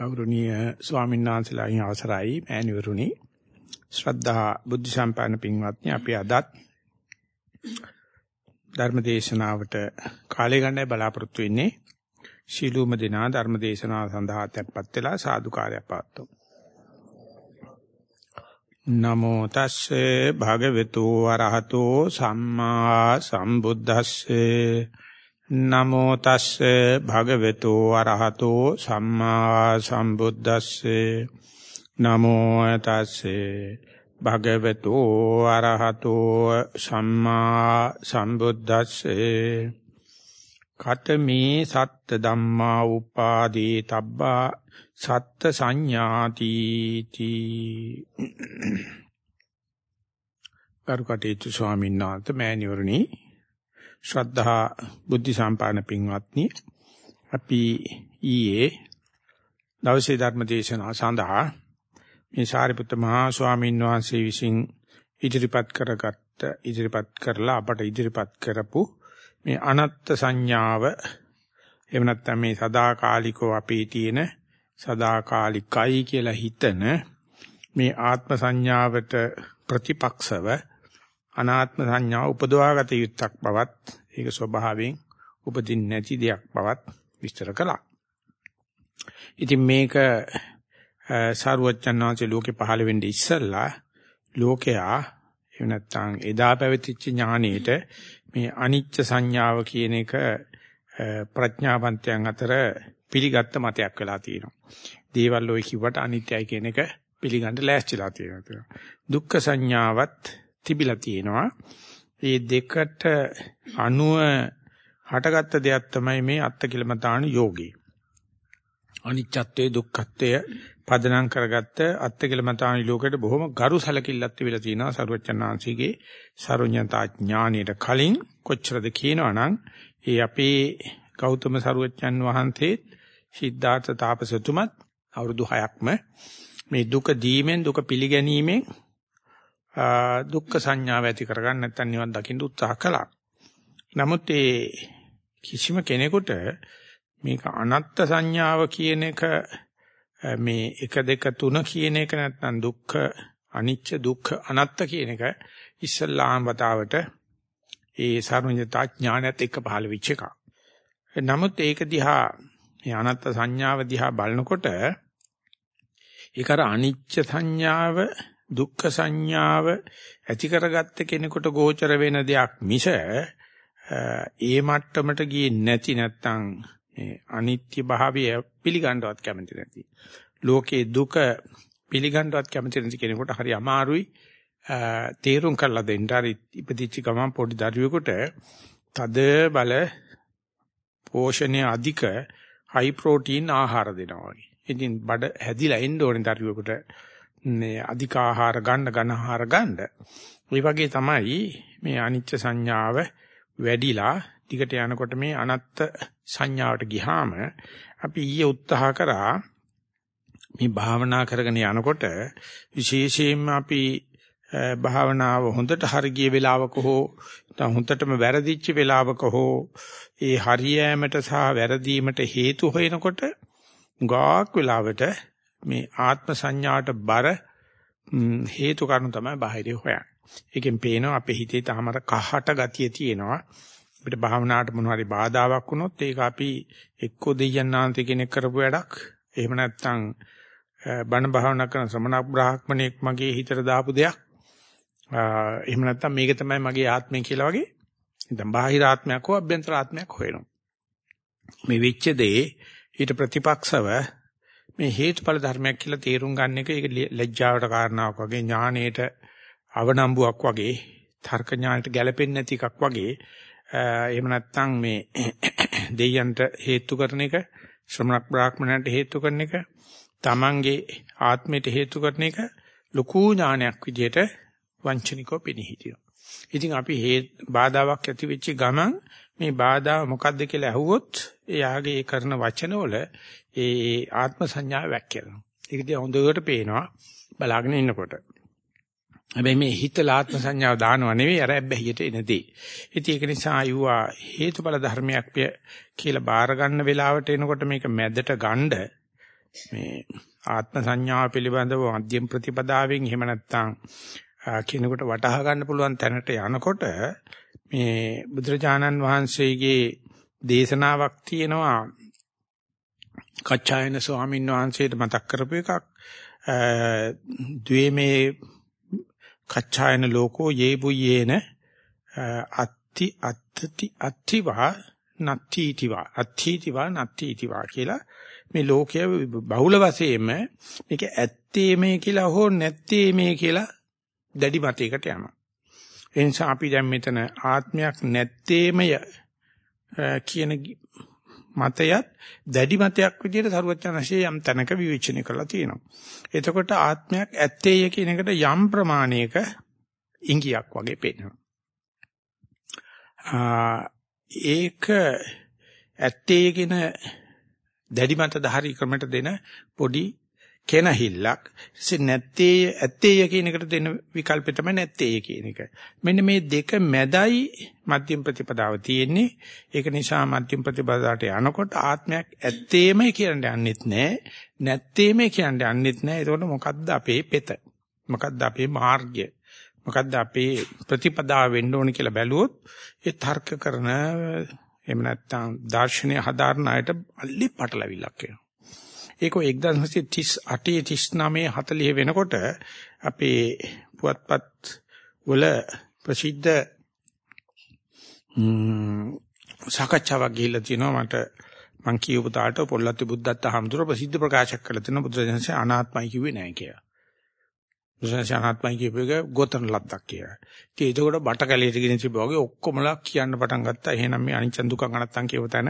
ගෞරවනීය ස්වාමීන් වහන්සේලාගෙන් අවසරයි මෑණිවරුනි. ශ්‍රද්ධා බුද්ධ සම්පන්න පින්වත්නි අපි අදත් ධර්ම දේශනාවට කාලය ගන්නයි බලාපොරොත්තු වෙන්නේ. ශීලූම දිනා ධර්ම දේශනාව සඳහා tempත් වෙලා සාදුකාරයක් පවත්වමු. නමෝ තස්සේ භගවතු වරහතෝ සම්මා සම්බුද්දස්සේ. නමෝ තස්සේ භගවතු අරහතෝ සම්මා සම්බුද්දස්සේ. නමෝ තස්සේ භගවතු අරහතෝ සම්මා සම්බුද්දස්සේ. කතමේ සත්ත ධම්මා උපාදී තබ්බා සත්ත සංඥාති තී. කරුකටේතු ස්වාමීන් වහන්සේ මෑණිවරණි ශ්‍රද්ධා බුද්ධ සම්පාදන පින්වත්නි අපි ඊයේ දවසේ ධර්ම දේශනාව සඳහා මේ සාරිපුත්ත මහා ස්වාමීන් වහන්සේ විසින් ඉදිරිපත් කරගත්ත ඉදිරිපත් කරලා අපට ඉදිරිපත් කරපු මේ අනත්ත් සංඥාව එහෙම නැත්නම් මේ සදාකාලිකව අපේ තියෙන සදාකාලිකයි කියලා හිතන මේ ආත්ම සංඥාවට ප්‍රතිපක්ෂව අනාත්ම සංඥාව උපදවාගත යුත්තක් බවත් ඒක ස්වභාවයෙන් උපදින්න නැති දෙයක් බවත් විස්තර කළා. ඉතින් මේක සාරවත්චන්වාංශ ලෝකේ පහළ වෙන්නේ ඉස්සල්ලා ලෝකයා එහෙම නැත්නම් එදා පැවතිච්ච ඥානෙට මේ අනිච්ච සංඥාව කියන එක ප්‍රඥාවන්තයන් අතර පිළිගත්ත මතයක් වෙලා තියෙනවා. දේවල් ඔය කිව්වට අනිත්‍යයි කියන එක පිළිගන්න ලෑස්තිලා තියෙනවා. දුක්ඛ සංඥාවත් තිබිලා තියෙනවා. මේ දෙකට අනුව හටගත්ත දෙයක් තමයි මේ අත්කිලමතාන යෝගී. අනිච්චත්වයේ දුක්ඛත්වයේ පදනම් කරගත්ත අත්කිලමතාන ලෝකෙට බොහොම ගරු සැලකිල්ලක් තිබිලා තියෙනවා සරුවචනාංශිකේ සරුඤ්ඤතා ඥානෙට කලින් කොච්චරද කියනවනම් ඒ අපේ ගෞතම සරුවචන් වහන්සේ සිද්ධාර්ථ තාපසතුමත් අවුරුදු 6ක්ම මේ දුක දීමෙන් දුක පිළිගැනීමෙන් දුක්ඛ සංඥාව ඇති කරගන්න නැත්නම් නිවන් දකින්න උත්සාහ කළා. නමුත් ඒ කිසිම කෙනෙකුට මේක අනත්ත් සංඥාව කියන එක මේ 1 2 3 කියන එක නැත්නම් දුක්ඛ අනිච්ච දුක්ඛ අනත්ත කියන එක ඉස්සල්ලාම වතාවට ඒ සර්වඥතා ඥානයත් එක්ක පහළ වෙච්ච එකක්. නමුත් ඒක දිහා මේ අනත්ත් සංඥාව දිහා බලනකොට ඒක අර අනිච්ච සංඥාව දුක්ඛ සංඥාව ඇති කරගත්ත කෙනෙකුට ගෝචර වෙන දෙයක් මිස ඒ මට්ටමට ගියේ නැති නැත්නම් මේ අනිත්‍ය භාවය පිළිගන්නවත් කැමති නැති. ලෝකේ දුක පිළිගන්නවත් කැමති නැති කෙනෙකුට හරි අමාරුයි තේරුම් කරලා දෙන්න. හරි ඉපදිච්ච ගමන් පොඩි දරුවෙකුට තද බල පෝෂණය අධික හයි ප්‍රෝටීන් ආහාර දෙනවා වගේ. ඉතින් බඩ හැදිලා එන්න ඕනේ දරුවෙකුට මේ අධික ආහාර ගන්න ඝන ආහාර ගන්න. ඒ වගේ තමයි මේ අනිච්ච සංඥාව වැඩිලා ටිකට යනකොට මේ අනත්ත් සංඥාවට ගියාම අපි ඊයේ උත්සාහ කරා මේ භාවනා කරගෙන යනකොට විශේෂයෙන්ම අපි භාවනාව හොඳට හරිය වෙලාවක හෝ හොඳටම වැරදිච්ච වෙලාවක හෝ ඒ හරියෑමට සහ වැරදීමට හේතු හොයනකොට ගාක් වෙලාවට මේ ආත්ම සංඥාට බර හේතු කාරණා තමයි බාහිරේ හොයන්නේ. ඒකෙන් පේනවා අපේ හිතේ තාමර කහට ගතිය තියෙනවා. අපිට භාවනාවට මොන හරි බාධාවක් වුණොත් ඒක අපි එක්කෝ දෙයයන්ාන්ති කෙනෙක් කරපු වැඩක්. එහෙම නැත්නම් බණ භාවනා කරන ශ්‍රමණ බ්‍රාහ්මණෙක් මගේ හිතට දාපු දෙයක්. එහෙම නැත්නම් මේක තමයි මගේ ආත්මය කියලා වගේ. දැන් බාහිර ආත්මයක් හෝ අභ්‍යන්තර ආත්මයක් හොයනවා. මේ වෙච්ච දේ ඊට ප්‍රතිපක්ෂව මේ හේතුඵල ධර්මයක් කියලා තේරුම් ගන්න එක ඒක ලැජ්ජාවට කාරණාවක් වගේ ඥානයේට අවනම්බුවක් වගේ තර්ක ඥානයට ගැලපෙන්නේ නැති එකක් වගේ එහෙම නැත්නම් මේ දෙයයන්ට හේතු කරන එක ශ්‍රමණ බ්‍රාහ්මණයන්ට හේතු කරන එක තමන්ගේ ආත්මයට හේතු කරන එක ලකු ඥානයක් විදිහට වංචනිකව පෙනීහිටිනවා. ඉතින් අපි හේ බාධාවක් ඇති වෙච්ච ගමන් මේ බාධා මොකද්ද කියලා අහුවොත් එයාගේ ඒ කරන වචනවල ඒ ආත්ම සංඥාව වැක්කිරෙනවා. ඒක දිහා හොඳට පේනවා බලාගෙන ඉන්නකොට. හැබැයි මේ හිතලා ආත්ම සංඥාව දානව නෙවෙයි අර ඇබ්බැහියට එනදී. ඉතින් ඒක නිසා ආයුවා හේතුඵල ධර්මයක් කියලා බාර ගන්න වෙලාවට එනකොට මේක මැදට ගන්න මේ ආත්ම සංඥාව පිළිබඳව මධ්‍යම ප්‍රතිපදාවෙන් එහෙම නැත්නම් කෙනෙකුට වටහා ගන්න පුළුවන් තැනට යනකොට මේ බුදුරජාණන් වහන්සේගේ දේශනාවක් තියෙනවා. කච්චායන ස්වාමීන් වහන්සේට මතක් කරපු එකක්. ද්වේමේ කච්චායන ලෝකෝ යේ බුයේන අත්ති අත්ති අත්තිවා නත්තිතිවා. අත්තිතිවා නත්තිතිවා කියලා මේ ලෝකය බහුල වශයෙන්ම මේක ඇත්තේ මේ කියලා හෝ නැත්තේ මේ කියලා දැඩි මතයකට යනවා. ඒ නිසා අපි දැන් මෙතන ආත්මයක් නැත්තේමය කියන මතයත් දැඩි මතයක් විදිහට සරුවචනශේ යම් තැනක විවේචනය කරලා තියෙනවා. එතකොට ආත්මයක් ඇත්තේය කියන එකට යම් ප්‍රමාණයක ඉංගියක් වගේ පේනවා. ඒක ඇත්තේය කියන දැඩි මත ධාරී ක්‍රමයට දෙන පොඩි කෙනහිල්ලක් ඉතින් නැත්තේ ඇත්තේය කියන එකට දෙන විකල්පය තමයි නැත්තේය කියන එක. මෙන්න මේ දෙක මැදයි මධ්‍යම ප්‍රතිපදාව තියෙන්නේ. ඒක නිසා මධ්‍යම ප්‍රතිපදාවට යනකොට ආත්මයක් ඇත්තේමයි කියන්නේ යන්නෙත් නැහැ. නැත්තේමයි කියන්නේ යන්නෙත් නැහැ. ඒකෝට මොකද්ද අපේ පෙත? මොකද්ද අපේ මාර්ගය? මොකද්ද අපේ ප්‍රතිපදාව වෙන්න ඕන කියලා බැලුවොත් ඒ තර්ක කරන එහෙම නැත්නම් දාර්ශනික හදාරන අයට අල්ලි පටලවිල්ලක් වෙනවා. ඒක 1938 39 40 වෙනකොට අපේ පුවත්පත් වල ප්‍රසිද්ධ සාකච්ඡාවක් ගිහිල්ලා තිනවා මට මං කියපු තාලට පොල්ලත්ති බුද්ධත්ත හම්දුර ප්‍රසිද්ධ ප්‍රකාශයක් කළ තිනවා බුදුරජාණන්සේ අනාත්මයි කිව්වේ නැහැ කියලා. බුදුරජාණන්සේ අනාත්මයි කියපු එක ගොතන ලද්දක් කියලා. ඉතින් ඒකෝට බට කැලේට ගෙන තිබ්බා වගේ ඔක්කොමලා කියන්න පටන් ගත්තා. එහෙනම් මේ අනිච්ච දුක්ඛ අනත්තං කියව තැන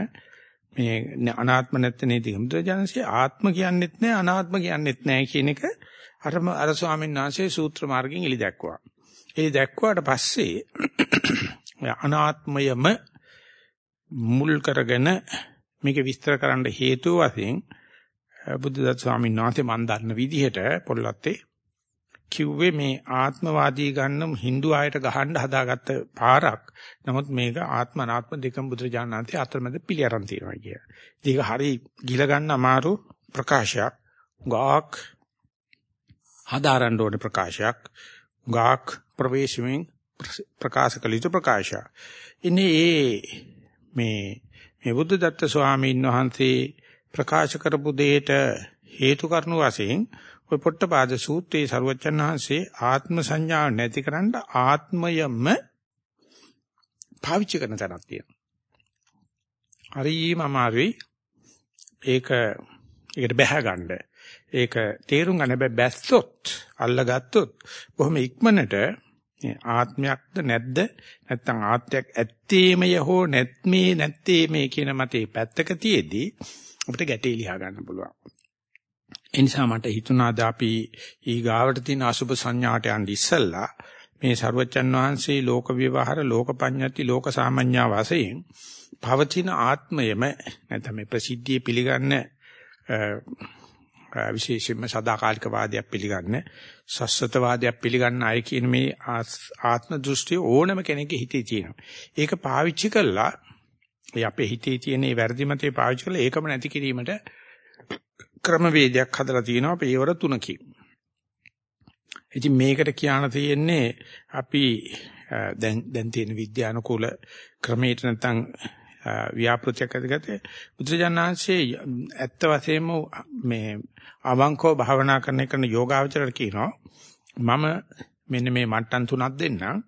මේ අනාත්ම නැත්te නේද බුදුරජාණන්සේ ආත්ම කියන්නෙත් නැහැ අනාත්ම කියන්නෙත් නැහැ කියන එක අර අර ස්වාමීන් වහන්සේ සූත්‍ර මාර්ගයෙන් එලි දැක්වුවා. එලි දැක්වාට පස්සේ අනාත්මයම මුල් කරගෙන මේක විස්තර කරන්න හේතුව වශයෙන් බුද්ධදත් ස්වාමීන් වහන්සේ මන් දන්න විදිහට පොල්ලත්තේ කිව්වේ මේ ආත්මවාදී ගන්න Hindu ආයත ගහන්න හදාගත්ත පාරක්. නමුත් මේක ආත්ම අනාත්ම දෙකම බුදුරජාණන්සේ අතරමැද පිළි අරන් තියෙනවා කිය. ඒක හරි ගිල ගන්න අමාරු ප්‍රකාශයක්. ගාක් හදාරන්න ඕනේ ප්‍රකාශයක්. ගාක් ප්‍රවේශමින් ප්‍රකාශ කළ යුතු ප්‍රකාශයක්. ඉන්නේ ඒ මේ මේ බුද්ධ දත්ත ස්වාමීන් වහන්සේ ප්‍රකාශ කරපු දෙයට හේතු කරනු වශයෙන් ඔය පොට්ටපාද සූත්‍රයේ සරුවච්චන් වහන්සේ ආත්ම සංඥාව නැතිකරන්න ආත්මයම පාවිච්චි කරන තැනක් තියෙනවා. හරිම අමාරුයි. ඒක ඒකට බැහැ ගන්න. ඒක තේරුම් ගන්න බෑ බැස්සොත් අල්ලගත්තොත් බොහොම ඉක්මනට ආත්මයක්ද නැද්ද නැත්නම් ආත්මයක් ඇත්තේමය හෝ නැත්මේ නැත්තේ මේ කියන මතේ පැත්තක තියේදී අපිට ගැටේ ලියා ගන්න පුළුවන්. ඒ නිසා මට හිතුණාද අපි ඊගාවට තියෙන අසුභ සංඥාට යන්න ඉස්සෙල්ලා මේ ਸਰවචන් වහන්සේ ලෝක විවහාර ලෝක පඤ්ඤාති ලෝක සාමඤ්ඤා වාසයෙන් පවතින ආත්මයම නැත්නම් මේ ප්‍රසිද්ධිය පිළිගන්න විශේෂයෙන්ම සදාකාලික වාදයක් පිළිගන්න සස්සත වාදයක් පිළිගන්න අය කියන මේ ආත්ම දෘෂ්ටිය ඕනම කෙනෙක්ගේ හිතේ තියෙනවා. ඒක පාවිච්චි කළා ඒ අපේ හිතේ තියෙන මේ වැරදි මතේ පාවිච්චි කළා ඒකම නැති කිරීමට ක්‍රමවේදයක් හදලා තියෙනවා පියවර තුනකින්. ඉතින් මේකට කියන්න තියෙන්නේ අපි දැන් දැන් තියෙන විද්‍යානුකූල ක්‍රමයට නැත්නම් ව්‍යාපෘතියක් අධිගතේ බුදුජානනාංශයේ ඇත්ත වශයෙන්ම මේ අවංකව භාවනා කරන කරන යෝගාවචරයට කියනවා. මම මෙන්න මේ මට්ටම් තුනක් දෙන්නම්.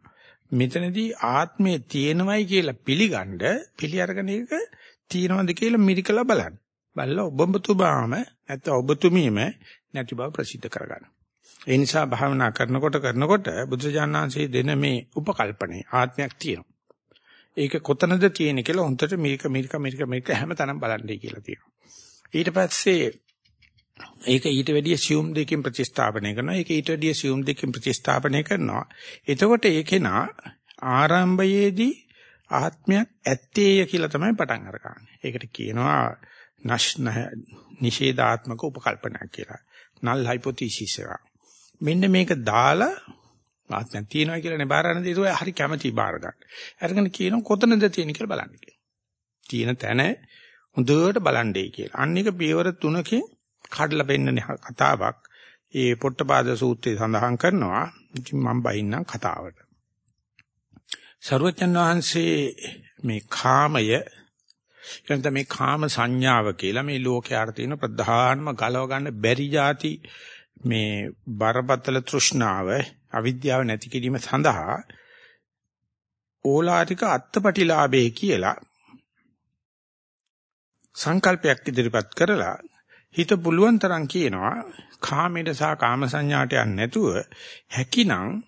මෙතනදී ආත්මය තියෙනවයි කියලා පිළිගන්න පිළි අරගෙන ඒක තියෙනවද කියලා මිරිකලා බලන්න. බලලා ඔබතුමාම නැත්නම් ඔබතුමීම නැති බව ප්‍රසිද්ධ කරගන්න. ඒ නිසා භාවනා කරනකොට කරනකොට බුදුජානනාංශයේ දෙන මේ උපකල්පනේ ආත්මයක් තියෙනවා. ඒක කොතනද තියෙන්නේ කියලා හොන්දට මේක මේක මේක මේක හැමතැනම බලන්නයි කියලා තියෙනවා. ඊට පස්සේ ඒක ඊට වැඩිය assume දෙකකින් ප්‍රතිස්ථාපනය කරනවා. ඒක ඊට වැඩිය assume දෙකකින් ප්‍රතිස්ථාපනය කරනවා. එතකොට ඒකේනා ආරම්භයේදී ආත්මයක් ඇත්තේය කියලා තමයි පටන් අරගන්නේ. ඒකට කියනවා නෂ්න නිෂේධාත්මක උපකල්පනා කියලා. null hypothesis එක. මෙන්න මේක දාලා ආත්මයක් තියෙනවා කියලා නේ බාරන දේ ඒක හරි කැමැති බාර ගන්න. අරගෙන කියනවා කොතනද තියෙන කියලා බලන්න කියලා. තියෙන තැන හොඳට බලන්නේ කියලා. අන්න එක පියවර තුනකින් කඩලා පෙන්නන කතාවක් ඒ පොට්ටපාද සූත්‍රයේ සඳහන් කරනවා. ඉතින් මම බයින්නම් කතාවට. සරුවචන් වහන්සේ මේ කාමය එතන මේ කාම සංඥාව කියලා මේ ලෝකයට තියෙන ප්‍රධානම ගලව ගන්න බැරි જાති මේ බරපතල තෘෂ්ණාව අවිද්‍යාව නැති කිරීම සඳහා ඕලාරික අත්පටිලාභේ කියලා සංකල්පයක් ඉදිරිපත් කරලා හිත පුළුවන් තරම් කියනවා කාමයට සහ කාම සංඥාට යන්නේ නැතුව හැකිනම්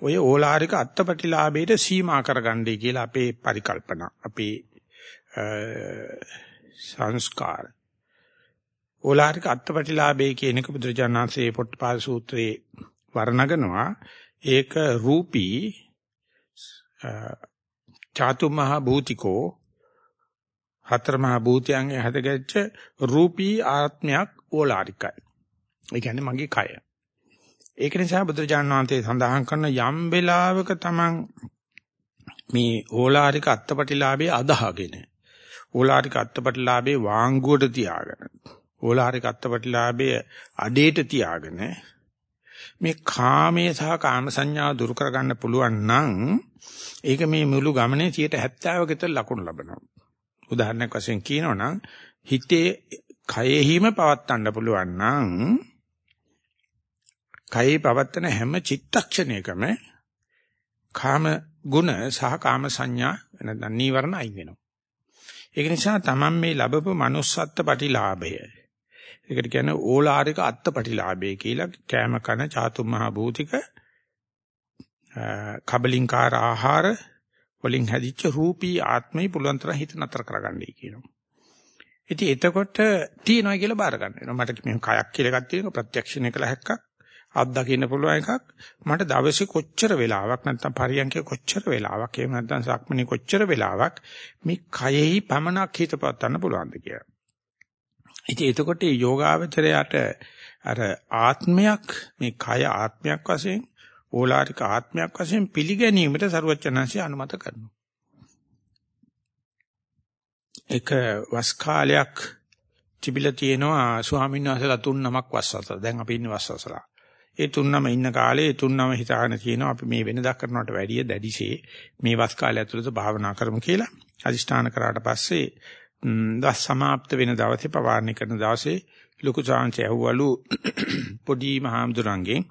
ඔය ඕලාරික අත්පටිලාභයට සීමා කරගන්නයි කියලා අපේ පරිකල්පනා අපේ සංස්කාර ඕලාරික අත්පටිලාභය කියන එක බුදුරජාණන්සේ පොට්ටපාද සූත්‍රයේ වර්ණගනවා ඒක රූපී චාතු මහ භූතිකෝ හතර මහ භූතයන්ගේ හැදගැච්ච රූපී ආත්මයක් ඕලාරිකයි. ඒ කියන්නේ මගේ කය. ඒක නිසා බුදුරජාණන් වහන්සේ සඳහන් කරන යම් වෙලාවක තමන් මේ ඕලාරික අත්පටිලාභයේ අදහගෙන ඕලාරික අත්පටිලාභයේ වාංගුවට තියාගෙන ඕලාරික අත්පටිලාභයේ අඩේට තියාගෙන මේ කාමයේ සහ කාම සංඥාව දුරු කරගන්න පුළුවන් නම් ඒක මේ මුළු ගමනේ 70ක විතර ලකුණු ලබනවා. උදාහරණයක් වශයෙන් කියනවනම් හිතේ කයෙහිම පවත්තන්න පුළුවන් නම් කයේ පවත්තන හැම චිත්තක්ෂණයකම කාම ගුණ සහ කාම සංඥා නැත්නම් නීවරණ අයින් වෙනවා. ඒක නිසා තමන් මේ ලැබපු manussත්ත්ව ප්‍රතිලාභය ඒකට කියන්නේ ඕලාරික අත්පටිලාභය කියලා කෑම කන චාතුම් මහ භූතික කබලින්කාර ආහාර වලින් හැදිච්ච රූපී ආත්මය පුළුවන් තරම් හිත නතර කරගන්නයි කියනවා. ඉතින් එතකොට තියනවා කියලා බාර ගන්න වෙනවා. මට මේ කයක් කියලා එකක් තියෙනවා ප්‍රත්‍යක්ෂණය කළ හැක්කක්. අත්දකින්න පුළුවන් එකක්. මට දවසේ කොච්චර වෙලාවක් නැත්නම් පරියන්කේ කොච්චර වෙලාවක් එහෙම නැත්නම් සක්මණේ කොච්චර වෙලාවක් මේ කයෙහි පමනක් හිත පවත්වන්න පුළුවන්ද කියලා. ඉතින් එතකොට මේ යෝගාවචරයට අර ආත්මයක් මේ කය ආත්මයක් වශයෙන් ඕලාරික ආත්මයක් වශයෙන් පිළිගැනීමට සරුවචනංශය අනුමත කරනවා. එක වස් කාලයක් තිබිලා තියෙනවා ස්වාමීන් වහන්සේලා තුන් නමක් වස්සසලා. දැන් අපි ඉන්නේ වස්සසලා. ඒ තුන් නම ඉන්න කාලේ තුන් නම හිතාගෙන කියනවා අපි මේ වෙනදා කරනවට වැඩිය දැඩිසේ මේ වස් කාලය ඇතුළත භාවනා කරමු කියලා. අදිෂ්ඨාන කරාට පස්සේ දස් સમાપ્ત වෙන දවසේ පවාරණය කරන දවසේ ලොකු සාංශය ඇහුවලු පොඩි මහාමුදුරන්ගෙන්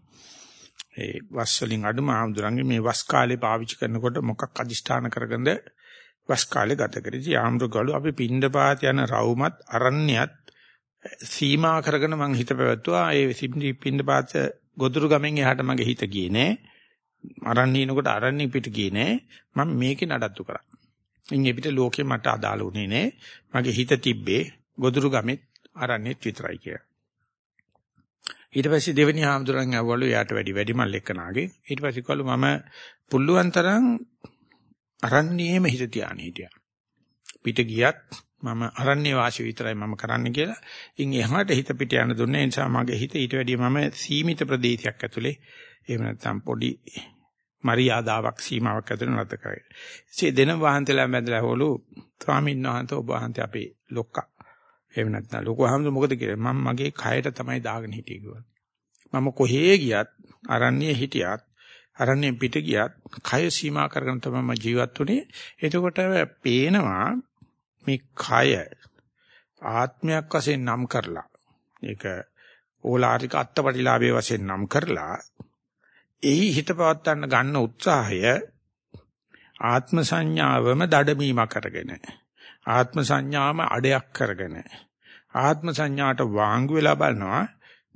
ඒ වස් වලින් අඩු මහාමුදුරන්ගේ මේ වස් කාලේ පාවිච්චි කරනකොට මොකක් අදිෂ්ඨාන කරගෙනද වස් කාලේ ගත කරේ. ආම්රුගලු අපි පින්ඩපාත යන රවුමත් අරණ්‍යත් සීමා කරගෙන මං හිත පැවැත්තුවා. ඒ පින්ඩපාත ගොදුරු ගමෙන් එහාට මගේ හිත ගියේ නෑ. අරණ්‍යනකොට අරණ්‍ය පිට ගියේ නෑ. මම මේකේ නඩත්තු කරා. ඉන් එපිට ලෝකේ මට අදාළ උනේ නෑ. මගේ හිත තිබ්බේ ගොදුරු ගමෙත් අරන්නේත් විතරයි කියලා. ඊට පස්සේ දෙවෙනි හාමුදුරන් ඇව්වලු යාට වැඩි වැඩිමල් එක්කනාගේ. ඊට පස්සේ කළු මම පුල්ලුවන් තරම් අරන්නේම හිත තියාගෙන හිටියා. පිට ගියත් මම අරන්නේ වාසිය විතරයි මම කරන්න කියලා. ඉන් එහාට හිත පිට යන දුන්නේ ඒ නිසා මගේ හිත ඊට වැඩිය මම සීමිත ප්‍රදේශයක් ඇතුලේ එහෙම නැත්නම් පොඩි මරියාදාවක් සීමාවක් ඇතුළේ නැත කරේ. ඉතින් දෙන වහන්තලා මැදලා හොලු ස්වාමීන් වහන්සේ ඔබ වහන්සේ අපේ ලොක්කා. එහෙම නැත්නම් ලොකු අහම්ද මොකද කියලා මම මගේ කයට තමයි දාගෙන හිටියේ කිව්වා. මම කොහේ ගියත් අරන්නේ හිටියත් අරන්නේ පිට ගියත් කය සීමා කරගෙන තමයි ජීවත් වුනේ. එතකොට පේනවා මේ කය ආත්මයක් වශයෙන් නම් කරලා ඒක ඕලාරික අත්පටිලාභයේ වශයෙන් නම් කරලා එහි හිත පවත්වන්න ගන්න උත්සාහය ආත්ම සංඥාවම දඩමීම කරගෙන ආත්ම සංඥාම අඩයක් කරගෙන ආත්ම සංඥාට වාංගු වෙලා බලනවා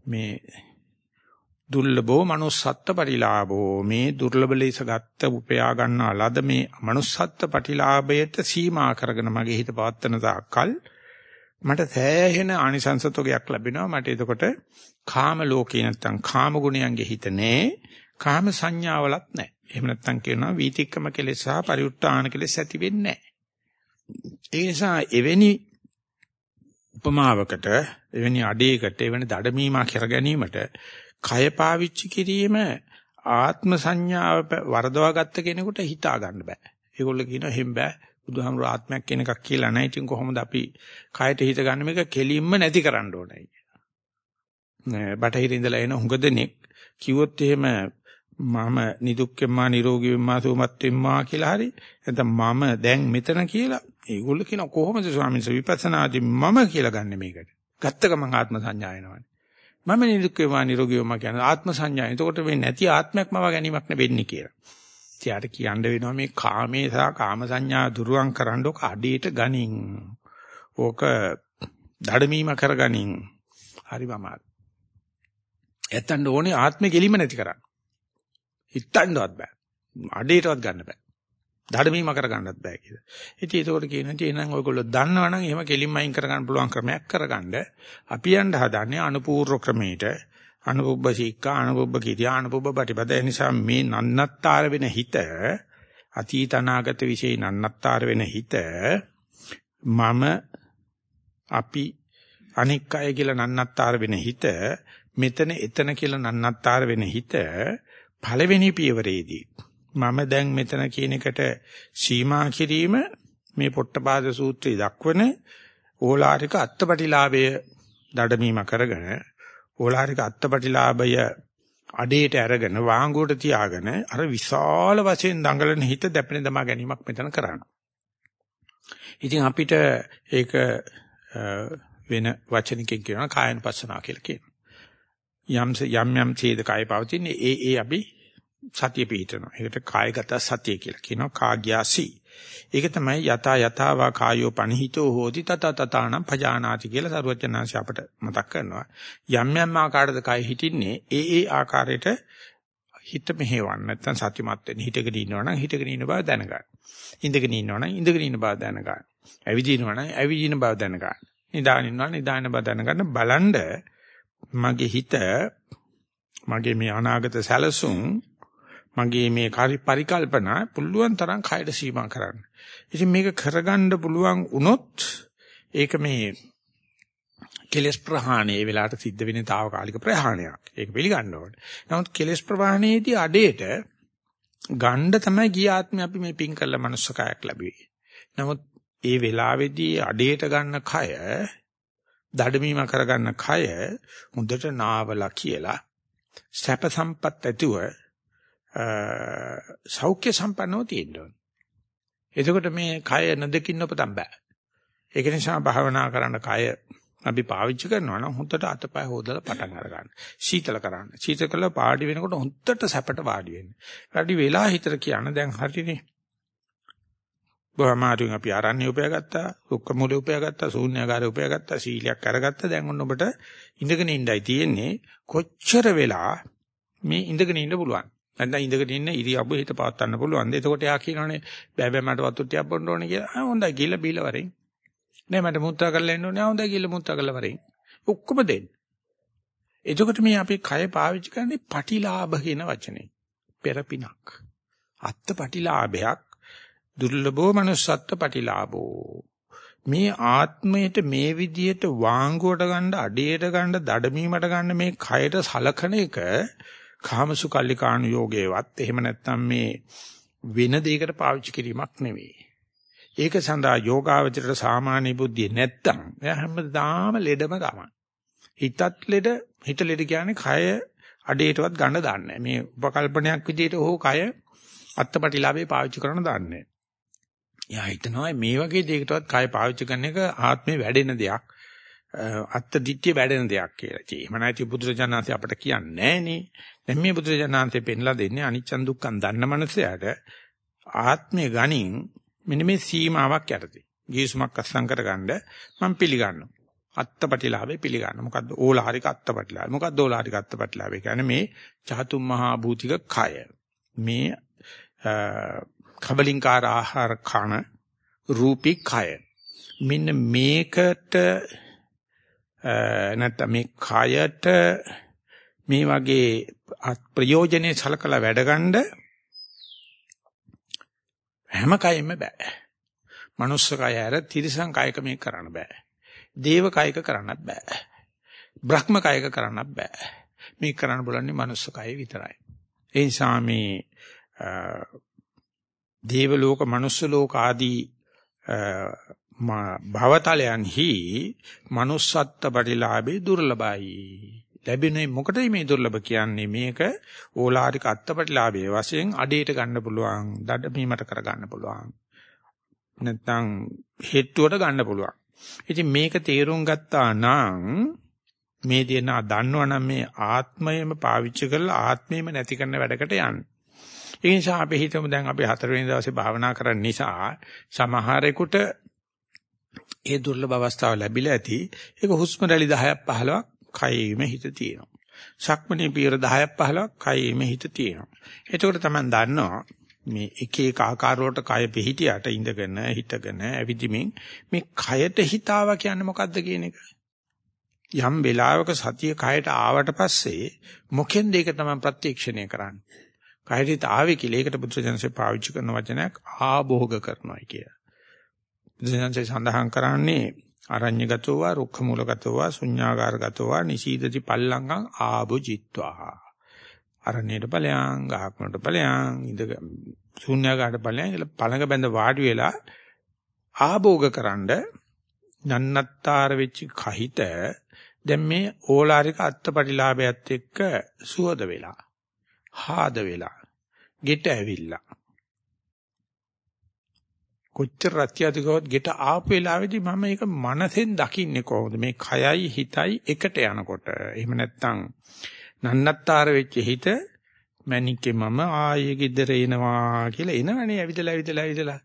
මේ දුර්ලභෝ manussත්ත්ව පරිලාභෝ මේ දුර්ලභ ලෙස ගත්ත උපයා ගන්නා ලද මේ manussත්ත්ව පරිලාභයට සීමා කරගෙන මගේ හිත පවත්තන තාක්කල් මට සෑහෙන ආනිසංසතෝගයක් ලැබෙනවා මට එතකොට කාම ලෝකේ නැත්තම් කාම ගුණයන්ගේ හිත නෑ කාම සංඥාවලත් නැහැ. එහෙම නැත්නම් කියනවා වීතික්කම කෙලෙස් සහ පරිඋත්තාන කෙලෙස් ඇති වෙන්නේ නැහැ. ඒ නිසා එවැනි උපමාවකට එවැනි අඩේකට එවැනි දඩමීමා කර ගැනීමට කය පාවිච්චි කිරීම ආත්ම සංඥාව වරදවා ගත්ත කෙනෙකුට හිතා ගන්න බෑ. ඒගොල්ලෝ කියනවා එහෙම බෑ. බුදුහාමුදුර ආත්මයක් කියන එකක් කියලා නැහැ. ඉතින් කොහොමද අපි කයට හිත ගන්න මේක කෙලින්ම නැති කරන්න ඕනයි කියලා. බටහිර ඉඳලා එන හුඟ දෙනෙක් කිව්වොත් එහෙම මම නිදුක්කෙම්මා නිරෝගී වෙම්මා සුවමත් වෙම්මා කියලා හරි නැත්නම් මම දැන් මෙතන කියලා ඒගොල්ලෝ කියන කොහොමද ස්වාමීන් වහන්සේ විපස්සනාදී මම කියලා ගන්නෙ මේකට ගත්ත ගමන් ආත්ම සංඥා එනවනේ මම නිදුක්කෙම්මා නිරෝගී වෙම්මා කියන ආත්ම සංඥා එතකොට මේ නැති ආත්මයක්ම ගැනීමක් නෙවෙන්නේ කියලා එයාට කියන්න වෙනවා මේ කාමේ සහ කාම සංඥා දුරුවන් කරන්න ඕක අඩේට ගනින් ඕක දඩමීම කරගනින් හරි වමාත් එතන ඕනේ ආත්මෙ කෙලිම නැති කරන්න. හිතන්නවත් බෑ. අඩේටවත් ගන්න බෑ. ධර්මීම කරගන්නත් බෑ කියලා. ඉතින් ඒකෝට කියනවා ඉතින් එහෙනම් ඔයගොල්ලෝ දන්නවනම් එහෙම කෙලින්ම අයින් කරගන්න පුළුවන් ක්‍රමයක් කරගන්න. අපි යන්න හදන්නේ අනුපූර්ව ක්‍රමයට. අනුපුබ්බ සීක්කා අනුපුබ්බ කිරියා අනුපුබ්බ ප්‍රතිපද ඒ නිසා මේ නන්නත්තර වෙන හිත අතීත අනාගත વિશે නන්නත්තර වෙන හිත මම අපි අනික් අය කියලා නන්නත්තර වෙන හිත මෙතන එතන කියලා නන්නත්තර වෙන හිත පළවෙනි පියවරේදී මම දැන් මෙතන කියන එකට සීමා කිරීම මේ පොට්ටපාද සූත්‍රයේ දක්වන ඕලාරික අත්පටිලාභය දඩමීම කරගෙන ඕලාරික අත්පටිලාභය අඩේට අරගෙන වාංගුවට තියාගෙන අර විශාල වශයෙන් දඟලන හිත දැපෙන දමා ගැනීමක් මෙතන කරන්න. ඉතින් අපිට ඒක වෙන වචනකින් කියනවා කායනුපස්සනාව කියලා කියනවා. යම් යම් යම් ඡේද කාය පවතින ඒ ඒ අපි සතිය පිහිටනවා. ඒකට කායගත සතිය කියලා කියනවා කාග්‍යාසි. ඒක තමයි යතා යතාවා කායෝ පනිහිතෝ හෝති තත තතානම් පජානාති කියලා සරුවචනාංශ අපට මතක් කරනවා. යම් යම් ආකාරයකට කාය හිටින්නේ ඒ ඒ ආකාරයට හිත මෙහෙවන්න නැත්නම් සතිමත් වෙන්න හිතගෙන ඉන්නවනම් හිතගෙන ඉන්න බව දැනගන්න. ඉඳගෙන ඉන්නවනම් ඉඳගෙන ඉන්න බව දැනගන්න. ඇවිදිනවනම් ඇවිදින බව දැනගන්න. නිදාගෙන ඉන්නවනම් නිදාගෙන බව දැනගන්න බලන්න මගේ හිත මගේ මේ අනාගත සැලසුම් මගේ මේ පරිකල්පනා පුළුවන් තරම් කයට සීමා කරන්න. ඉතින් මේක කරගන්න පුළුවන් වුණොත් ඒක මේ කෙලස් ප්‍රහාණය වෙලාවට සිද්ධ වෙන తాවකාලික ප්‍රහාණයක්. ඒක පිළිගන්න ඕනේ. නමුත් කෙලස් ප්‍රහාණයේදී අඩේට ගණ්ඩ තමයි ගිය ආත්මේ අපි මේ පින් කළ මනුස්ස කයක් ලැබුවේ. නමුත් ඒ වෙලාවේදී අඩේට ගන්න කය දඩමීම කරගන්න කය හොඳට නාවලා කියලා සැප සම්පත් ඇතුව සෞඛ්‍ය සම්පන්නව තියෙන්න එතකොට මේ කය නදකින්න ඔපතම් බෑ. ඒක නිසා භාවනා කරන්න කය අපි පාවිච්චි කරනවා නම් හොඳට අතපය හොදලා පටන් අරගන්න. සීතල කරන්න. සීතල කළා පාඩි වෙනකොට හොඳට සැපට වාඩි වෙන්න. වැඩි වෙලා හිතට කියන දැන් හරිනේ බොහොමාරුන් අපි ආරණ්‍ය උපයාගත්තා, රුක්ක මූල උපයාගත්තා, ශූන්‍යagara උපයාගත්තා, සීලයක් අරගත්තා. දැන් ඔන්න ඔබට ඉඳගෙන ඉඳයි තියෙන්නේ. කොච්චර වෙලා මේ ඉඳගෙන ඉන්න පුළුවන්. නැත්නම් ඉඳගෙන ඉන්න ඉරියව්ව හිත පාත් ගන්න පුළුවන්ද? එතකොට යා කියනවනේ බෑ බෑ මට වතුර ටිකක් බොන්න ඕනේ කියලා. ආ හොඳයි කියලා බීලා වරෙන්. නෑ මට මුත්‍රා කරලා එන්න ඕනේ. ආ හොඳයි කියලා මුත්‍රා කරලා වරෙන්. ඔක්කොම දෙන්න. එතකොට මේ අපි කය පාවිච්චි කරන්නේ පටිලාභ කියන වචනේ. පෙරපිනක්. අත්ත පටිලාභයක් දුර්ලභෝ manussත්ත්ව පටිලාභෝ මේ ආත්මයට මේ විදියට වාංගුවට ගන්න අඩේට ගන්න දඩමීමට ගන්න මේ කයට සලකන එක කාමසුකල්ලිකාණු යෝගේවත් එහෙම නැත්නම් මේ වෙන දෙයකට පාවිච්චි කිරීමක් නෙවෙයි. ඒක සඳහා යෝගාවචරයට සාමාන්‍ය බුද්ධිය නැත්තම් එයා හැමදාම ලෙඩම තමයි. හිතත් ලෙඩ හිත ලෙඩ කියන්නේ කය අඩේටවත් ගන්න දාන්නේ මේ උපකල්පනයක් විදිහට ඕ කය අත්පටිලාභේ පාවිච්චි කරන දාන්නේ. එයා හිතනවා මේ වගේ දෙයකටවත් කය පාවිච්චි කරන එක ආත්මේ වැඩෙන දෙයක්. අත්ත දිට්ඨිය වැඩෙන දෙයක් කියලා. ඒ එහෙම නැති බුදුරජාණන්සේ අපට කියන්නේ නෑනේ. දැන් මේ බුදුරජාණන්සේ පෙන්ලා දෙන්නේ අනිච්චන් දුක්ඛන් දන්න මනසයාට ආත්මය ගනින් මෙන්න මේ සීමාවක් යටතේ. ගිවිසුමක් අස්සම් කරගන්න මම පිළිගන්නවා. අත්තපටිලාභේ පිළිගන්න. මොකද්ද? ඕලාරික අත්තපටිලාභ. මොකද්ද ඕලාරික අත්තපටිලාභ? කියන්නේ මේ චතුම් මහා භූතික කය. මේ කබලින්කාර ආහාර කන රූපී කය. මෙන්න මේකට නැත්නම් මේ කයට මේ වගේ ප්‍රයෝජනේ සලකලා වැඩගන්න හැම කයෙම බෑ. මනුස්ස කය ඇර තිරිසන් කයක මේක කරන්න බෑ. දේව කයක කරන්නත් බෑ. බ්‍රහ්ම කයක කරන්නත් බෑ. මේක කරන්න බලන්නේ මනුස්ස කය විතරයි. ඒ නිසා මේ දේව ලෝක, මනුස්ස ලෝක ආදී භවතලයන්හි manussත්ත්ව ප්‍රතිලාභේ දුර්ලභයි. ලැබෙන්නේ මොකටද මේ දුර්ලභ කියන්නේ? මේක ඕලාරික අත්පටිලාභයේ වශයෙන් අඩේට ගන්න පුළුවන් දඩමීමට කර ගන්න පුළුවන්. නැත්නම් හෙට්ටුවට ගන්න පුළුවන්. ඉතින් මේක තේරුම් ගත්තා නම් මේ දෙනා දන්නවනම් මේ ආත්මයම පාවිච්චි කරලා ආත්මයම නැති කරන වැඩකට යන්නේ. ඒ නිසා අපි හිතමු දැන් අපි හතරවෙනි දවසේ භාවනා කරන්න නිසා සමහරෙකුට ඒ දුර්ලභ අවස්ථාව ලැබිලා ඇති. ඒක හුස්ම රැලි 10ක් 15ක් කයෙම හිත තියෙනවා. සක්මණේ පියර 10ක් 15ක් කයෙම හිත තියෙනවා. එතකොට තමයි දන්නවා මේ එක එක ආකාරවලට කය පිහිටියට ඉඳගෙන හිටගෙන ඇවිදිමින් මේ කයට හිතාවා කියන්නේ මොකද්ද කියන එක. යම් වෙලාවක සතිය කයට ආවට පස්සේ මොකෙන්ද ඒක තමයි ප්‍රත්‍යක්ෂණය කරන්නේ. කයට ආවේ කියලා ඒකට බුදුසසුනේ පාවිච්චි කරන වචනයක් ආභෝග කරනවා කිය. බුදුසසුනේ සඳහන් කරන්නේ අරඤ්‍යගතෝව රුක්ඛමූලගතෝව ශුඤ්ඤාගාරගතෝව නිශීදති පල්ලංගං ආභුජිත්වා. අරණේට ඵලයන් ගහක්නට ඵලයන් ඉඳ ශුඤ්ඤාගාරට ඵලයන් කියලා පළඟ බැඳ වාඩි වෙලා ආභෝගකරනද නන්නත්තර වෙච්ච කහිත දැන් මේ ඕලාරික අත්පටිලාභයත් එක්ක සුවද වෙලා හාද වෙලා ගෙට ඇවිල්ලා. කොච්චර රත්යාතිකවත් ගෙට ආපු වෙලාවේදී මම ඒක මනසෙන් දකින්නේ කොහොමද මේ කයයි හිතයි එකට යනකොට. එහෙම නැත්නම් නන්නත්තර වෙච්ච හිත මැනිකේ මම ආයේ ගෙදර එනවා කියලා එනවනේ ඇවිදලා ඇවිදලා ඇවිදලා.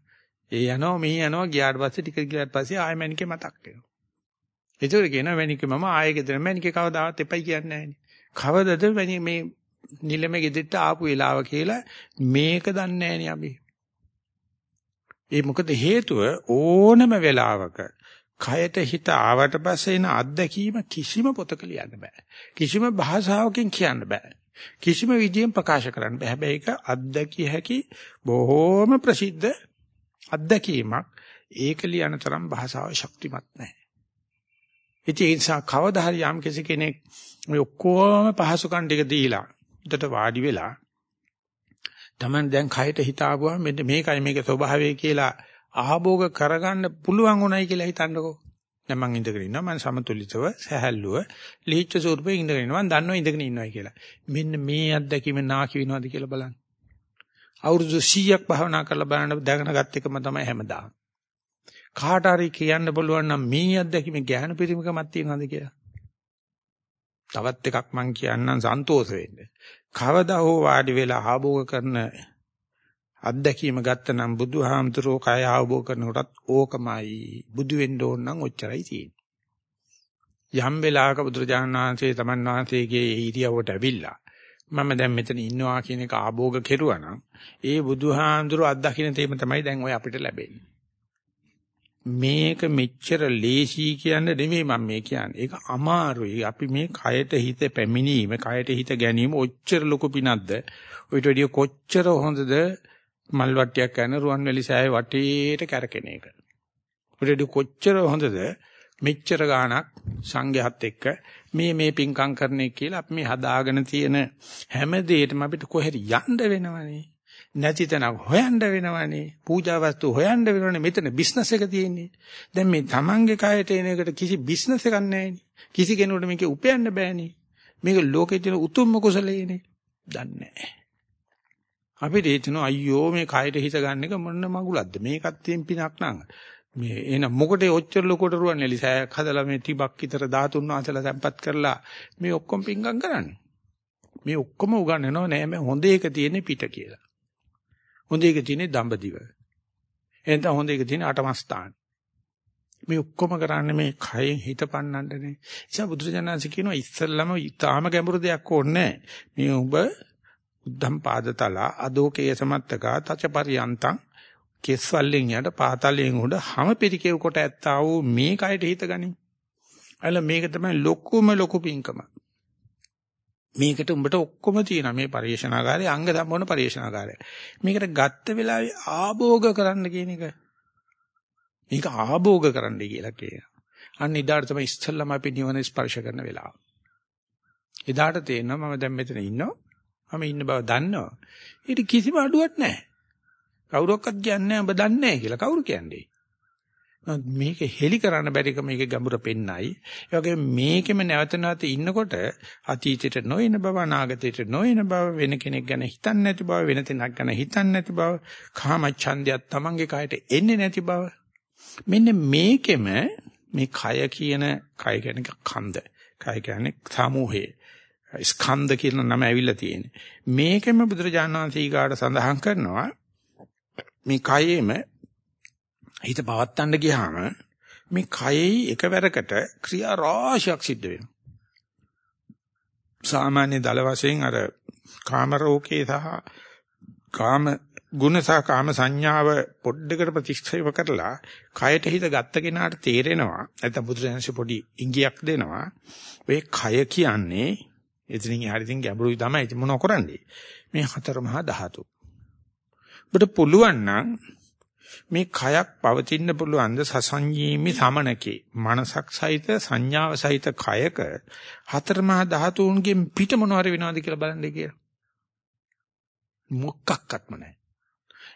ඒ යනවා මේ යනවා ගියාට පස්සේ ටික ගියාට පස්සේ ආයෙ මැනිකේ මතක් වෙනවා. ඒතකොට කියනවා මැනිකේ මම ආයෙ ගෙදර මැනිකේ කවදාවත් එපයි කියන්නේ නැහැ නේ. කවදද මේ නිලමේ ගෙදෙට්ට ආපු වෙලාව කියලා මේක දන්නේ නැහැ අපි. ඒ මොකද හේතුව ඕනම වෙලාවක කයට හිත ආවට පස්සේ එන අත්දැකීම කිසිම පොතක ලියන්න බෑ. කිසිම භාෂාවකින් කියන්න බෑ. කිසිම විදියෙන් ප්‍රකාශ කරන්න බෑ. හැබැයි ඒක අත්දැකිය හැකි බොහෝම ප්‍රසිද්ධ අත්දැකීමක්. ඒක ලියන තරම් භාෂාව ශක්තිමත් නැහැ. ඉතින් ඒ නිසා කවදා හරි යම් කෙනෙක් මේ ඔක්කොම පහසුකම් ටික දීලා උඩට වාඩි වෙලා Taman දැන් කයට හිත ආවම මෙන්න මේකයි මේකේ ස්වභාවය කියලා ආභෝග කරගන්න පුළුවන් උනායි කියලා හිතන්නකෝ. දැන් මං ඉඳගෙන ඉන්නවා මං සමතුලිතව සහැල්ලුව ලිහිච්ච ස්වරූපේ ඉඳගෙන ඉන්නවා මං දන්නවා ඉඳගෙන ඉන්නවයි කියලා. මෙන්න මේ අත්දැකීම නාකි වෙනවද කියලා බලන්න. අවුරුදු 100ක් භාවනා කරලා බලන්න දැනගත් එකම තමයි හැමදාම. කාට හරි කියන්න බලුවන් නම් මේ අත්දැකීම ගැහණු පිරිමකමක් තියෙනවද කියලා. තවත් එකක් මං කියන්නම් සන්තෝෂ වෙන්න. කවදා හෝ වාඩි වෙලා ආභෝග කරන අත්දැකීම ගත්තනම් බුදුහාමුදුරෝ කය ආභෝග කරනකොටත් ඕකමයි. බුදු වෙන්න ඕන නම් ඔච්චරයි තියෙන්නේ. යම් වෙලාවක බුදුරජාණන් වහන්සේ තමන් වහන්සේගේ ඉරියව්වට ඇවිල්ලා මම දැන් මෙතන ඉන්නවා කියන එක ආභෝග කෙරුවා නම් ඒ බුදුහාමුදුරෝ අත්දකින්න තේම තමයි දැන් ඔය අපිට ලැබෙන්නේ. මේක මෙච්චර ලේසි කියන්න නෙමෙයි මම මේ කියන්නේ. ඒක අමාරුයි. අපි මේ කයට හිත පැමිණීම, කයට හිත ගැනීම ඔච්චර ලොකු පිනක්ද? ඔයිට වැඩිය කොච්චර හොඳද මල් වට්ටියක් කරන රුවන්වැලි සෑය වටේට කැරකෙන එක. ඔයිට කොච්චර හොඳද මෙච්චර ගාණක් සංඝයාත් එක්ක මේ මේ පින්කම් කරන්නේ කියලා අපි මේ හදාගෙන තියෙන හැම දෙයකම අපිට කොහෙද යන්න වෙනවනේ. නැති තැනක් හොයන්න වෙනවනේ. පූජා වස්තු හොයන්න වෙනවනේ. මෙතන බිස්නස් එක තියෙන්නේ. දැන් මේ Tamange කයට එන එකට කිසි බිස්නස් එකක් නැහැනේ. කිසි කෙනෙකුට මේක උපයන්න බෑනේ. මේක ලෝකේ තියෙන උතුම්ම කුසලයේනේ. දන්නේ නැහැ. අපිට හිතෙනවා අයියෝ මේ කයට හිත ගන්න එක මොන මගුලක්ද මේකත් තියෙන පිනක් නං මේ එන මොකටේ ඔච්චර ලොකොට රුවන්නේ ලිසයක් හදලා මේ තිබක් විතර 13 වහන්සලා තැම්පත් කරලා මේ ඔක්කොම පිංගම් කරන්නේ මේ ඔක්කොම උගන්වනව නෑ මේ හොඳ එක තියෙන්නේ පිට කියලා හොඳ එක තියෙන්නේ දඹදිව. එතන හොඳ එක තියෙන්නේ අටමස්ථාන. මේ ඔක්කොම කරන්නේ මේ කයෙන් හිත පන්නන්නනේ. ඉතින් බුදුරජාණන්සේ කියනවා ඉස්සල්ලාම ඊටාම ගැඹුරු දෙයක් ඕනේ මේ උඹ උද්ධම් පාදතල අදෝකේ සමත්තකා තචපරියන්තං කෙස්වලින් යට පාතලයෙන් උඩ හැම පිරිකේව කොට ඇත්තා වූ මේ කයට හිත ගනි. අල මේක තමයි ලොකුම ලොකු පිංකම. මේකට උඹට ඔක්කොම තියෙනවා මේ පරිේශනාකාරයේ අංග සම්පූර්ණ පරිේශනාකාරය. මේකට ගත්ත වෙලාවේ ආභෝග කරන්න කියන එක. මේක ආභෝග කරන්න කියලා කියනවා. අන්න ඉදාට තමයි ඉස්සල්ලාම අපි නිවන ස්පර්ශ කරන වෙලාව. එදාට තේරෙනවා මම දැන් මෙතන ඉන්නවා. මම ඉන්න බව දන්නවා. ඊට කිසිම අඩුවක් නැහැ. කවුරක්වත් කියන්නේ ඔබ දන්නේ නැහැ කියලා කවුරු කියන්නේ? මේක හෙලි කරන්න බැරික මේකේ ගැඹුර පෙන්නයි. ඒ වගේ මේකෙම නැවත නැවත ඉන්නකොට අතීතයට නොයන බව අනාගතයට නොයන බව වෙන කෙනෙක් ගැන හිතන්නේ නැති බව වෙන තැනක් ගැන හිතන්නේ නැති බව කාමච්ඡන්දයක් Tamange කයට එන්නේ නැති බව. මෙන්න මේකෙම මේ කය කියන කය කියන්නේ කන්ද. කය කියන්නේ සමූහය. ස්කන්ධ කියන නම ඇවිල්ලා තියෙන්නේ. මේකෙම බුදුරජාණන් වහන්සේ ඊගාට සඳහන් කරනවා මේ කයෙම හිත පවත්තන්න ගියාම මේ කයෙහි එකවරකට ක්‍රියා රාශියක් සිද්ධ වෙනවා. සාමාන්‍ය දල වශයෙන් අර කාම රෝකේ සහ කාම ගුණ සහ කාම සංඥාව පොඩ්ඩකට ප්‍රතික්ෂේප කරලා කයට හිත ගත්ත කෙනාට තේරෙනවා. නැත්නම් බුදුරජාණන්සේ පොඩි ඉඟියක් දෙනවා. ඔය කය කියන්නේ එතනින් එහාට ඉතින් ගැඹුරුයි තමයි. ඉතින් මොනව කරන්නේ? මේ හතර මහා ධාතු. ඔබට පුළුවන් නම් මේ කයක් පවතින්න පුළුවන්ද සසංජීමි සමනකේ. මනසක් සහිත සංඥාව සහිත කයක හතර මහා ධාතුන්ගෙන් පිට මොනවාරි වෙනවද කියලා බලන්න කියලා. මොකක්වත්ම නැහැ.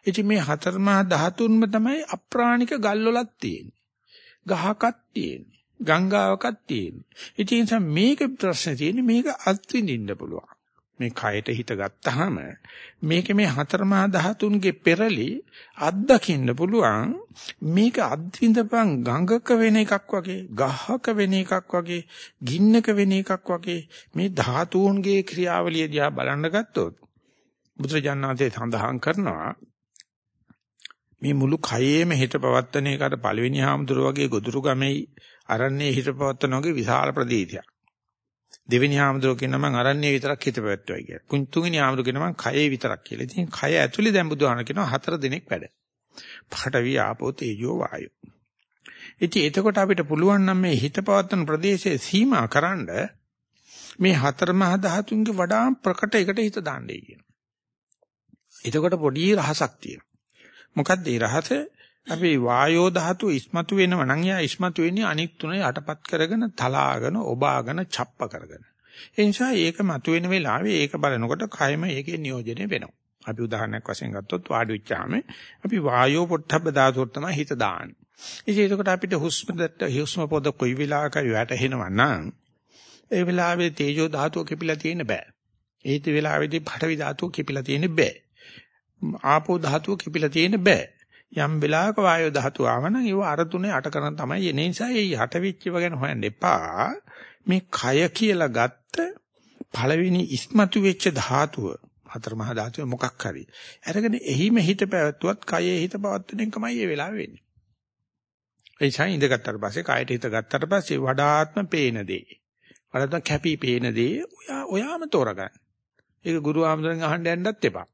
ඉතින් මේ හතර මහා ධාතුන්ම තමයි අප්‍රාණික ගල්වලක් තියෙන්නේ. ගහකක් තියෙන්නේ. ගංගාවකක් තියෙන්නේ. ඉතින් මේක ප්‍රශ්නේ තියෙන්නේ මේක අත්විඳින්න පුළුවන්. මේ කයට හිත ගත්තාම මේක මේ හතර මහා ධාතුන්ගේ පෙරලි අත්දකින්න පුළුවන්. මේක අත්විඳපන් ගඟක වෙන එකක් වගේ ගහක වෙන එකක් වගේ ගින්නක වෙන එකක් වගේ මේ ධාතුන්ගේ ක්‍රියාවලිය දිහා බලන්න ගත්තොත් බුදුරජාණන්සේ සඳහන් කරනවා මේ මුළු කයේම හිත පවත්තන එකට පළවෙනි හාමුදුරුවෝ වගේ ගොදුරු ගමේ අරන්නේ හිත පවත්තන වගේ විශාල ප්‍රදේශයක් දෙවෙනි හාමුදුරුවෝ කියනවා මං අරන්නේ විතරක් හිත පැවැත්වුවයි කියලා. තුන්වෙනි හාමුදුරුවෝ කියනවා මං කයේ විතරක් කියලා. ඉතින් කය ඇතුලේ දැන් බුදුහාම කියනවා හතර දිනක් වැඩ. පඨවි ආපෝ තේජෝ වායෝ. ඉතින් එතකොට අපිට පුළුවන් නම් මේ හිත පවත්වන ප්‍රදේශයේ සීමා කරන්න මේ හතර මහා ධාතුන්ගේ වඩා ප්‍රකට එකට හිත දාන්නයි කියනවා. එතකොට පොඩි රහසක් තියෙනවා. මොකක්ද ඒ රහස? අපි වායෝ ධාතු ඉස්මතු වෙනව නම් යා ඉස්මතු වෙන්නේ අනික් තුන යටපත් කරගෙන තලාගෙන ඔබාගෙන ڇප්ප කරගෙන. ඒ නිසා ඒක මතුවෙන වෙලාවේ ඒක බලනකොට කයම ඒකේ නියෝජනය වෙනවා. අපි උදාහරණයක් වශයෙන් ගත්තොත් වාඩි වෙච්චාම අපි වායෝ පොට්ටබ්බ ධාතුවට තමයි හිත දාන්නේ. ඉතින් ඒකට අපිට හුස්ම දැට හුස්ම පොද කොයි වෙලාවක වැටෙනවා නම් ඒ වෙලාවේ තේජෝ ධාතුව කිපිලා තියෙන්න බෑ. ඒත් වෙලාවේදී පඨවි ධාතුව කිපිලා තියෙන්න බෑ. ආපෝ ධාතුව කිපිලා තියෙන්න බෑ. යම් වෙලාවක වායෝ ධාතු ආවනම් ඒව අර තුනේ අට කරන තමයි. එන නිසා ඒ යට වෙච්චව ගැන හොයන්න එපා. මේ කය කියලා ගත්ත පළවෙනි ඉස්මතු වෙච්ච ධාතුව හතර මහා ධාතුව මොකක් හරි. අරගෙන එහිම හිත පැවැත්වුවත් කයේ හිත පවත්වන එකමයි ඒ වෙලාවෙ වෙන්නේ. ඒ නිසා ඉඳගත්තට පස්සේ කයට හිත ගත්තට පස්සේ වඩාත්ම පේන දේ. වඩාත්ම කැපි පේන දේ ඔයා ඔයාම තෝරගන්න. ඒක ගුරු ආමඳුරෙන් අහන්න යන්නත් එපා.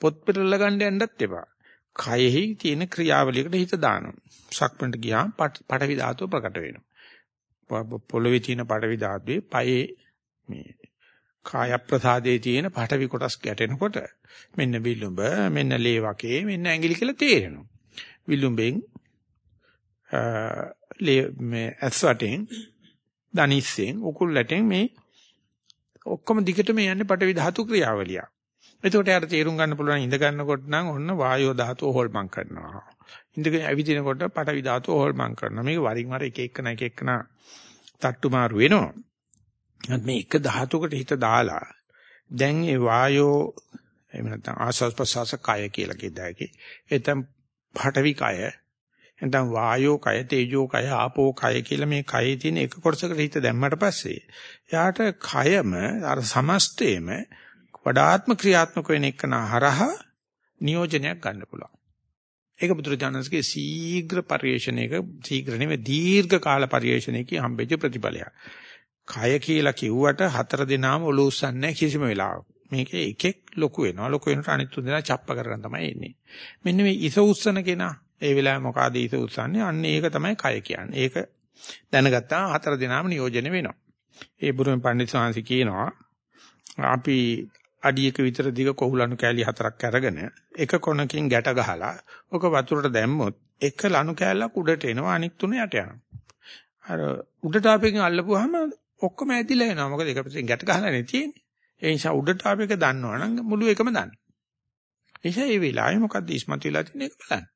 පොත් පිටල ගන්න යන්නත් එපා. කයෙහි තියෙන ක්‍රියාවලියකට හිත දානවා. සක්මණට ගියාම පටවි ධාතුව ප්‍රකට වෙනවා. පොළවේ තියෙන පටවි ධාතුවේ පයේ මේ කාය ප්‍රසාදයේ තියෙන පටවි කොටස් ගැටෙනකොට මෙන්න විලුඹ මෙන්න ලේ වකේ මෙන්න ඇඟිලි කියලා තේරෙනවා. විලුඹෙන් ලේ මේ ඇස්වටෙන් දනිස්සෙන් උකුල් ඇටෙන් මේ ඔක්කොම දිගටම යන්නේ පටවි ධාතු ක්‍රියාවලිය. එතකොට යාට තේරුම් ගන්න පුළුවන් ඉඳ ගන්නකොට නම් ඔන්න වායෝ ධාතුව හොල්මන් කරනවා. ඉඳගෙන ඇවිදිනකොට පඨවි ධාතුව හොල්මන් කරනවා. මේක වරින් වර එක එකන එක එකන තට්ටු මාරු වෙනවා. මේ එක ධාතුවකට හිත දාලා දැන් ඒ වායෝ එහෙම නැත්නම් ආස්වාස් ප්‍රසවාස කය කියලා කියදාකි. එතෙන් පඨවි කය නැත්නම් වායෝ කය තේජෝ කය ආපෝ කය කියලා මේ කයේ තියෙන එක කොටසකට හිත දැම්මට පස්සේ එයාට කයම අර සමස්තයේම වඩාත්ම ක්‍රියාත්මක වෙන එකන හරහා නියෝජනයක් ගන්න පුළුවන්. ඒක බුදුරජාණන්සේගේ ශීඝ්‍ර පරිශ්‍රණයක ශීඝ්‍ර නෙවෙයි දීර්ඝ කාල පරිශ්‍රණයක හම්බෙච්ච ප්‍රතිඵලයක්. කය කියලා කිව්වට හතර දිනාම ඔලුස්සන්නේ කිසිම වෙලාවක. මේකේ එකෙක් ලොකු වෙනවා. ලොකු වෙනට අනිත් තුන් දෙනා චප්ප කරගෙන තමයි එන්නේ. මෙන්න මේ ඉස උස්සන කෙනා ඒ වෙලාවේ මොකಾದ ඉස උස්සන්නේ? අන්න ඒක තමයි කය කියන්නේ. ඒක දැනගත්තා හතර දිනාම නියෝජනය වෙනවා. ඒ බුරුමේ පඬිත් සාංශි කියනවා අපි අඩියක විතර දිග කොහුලණු කෑලි හතරක් අරගෙන එක කොනකින් ගැට ගහලා ඔක වතුරට දැම්මොත් එක ලණු කෑල්ලක් උඩට එනවා අනික් තුන යට යනවා. අර උඩට ආපෙකින් අල්ලපුවාම ඔක්කොම ඇදිලා එනවා. මොකද ඒක පිටින් ගැට ගහලා නේ තියෙන්නේ. ඒ නිසා උඩට ආපෙක දන්නවනම් මුළු එකම දන්න. ඒ නිසා මේ වෙලාවේ මොකද්ද ඉස්මතු වෙලා තියෙන්නේ ඒක බලන්න.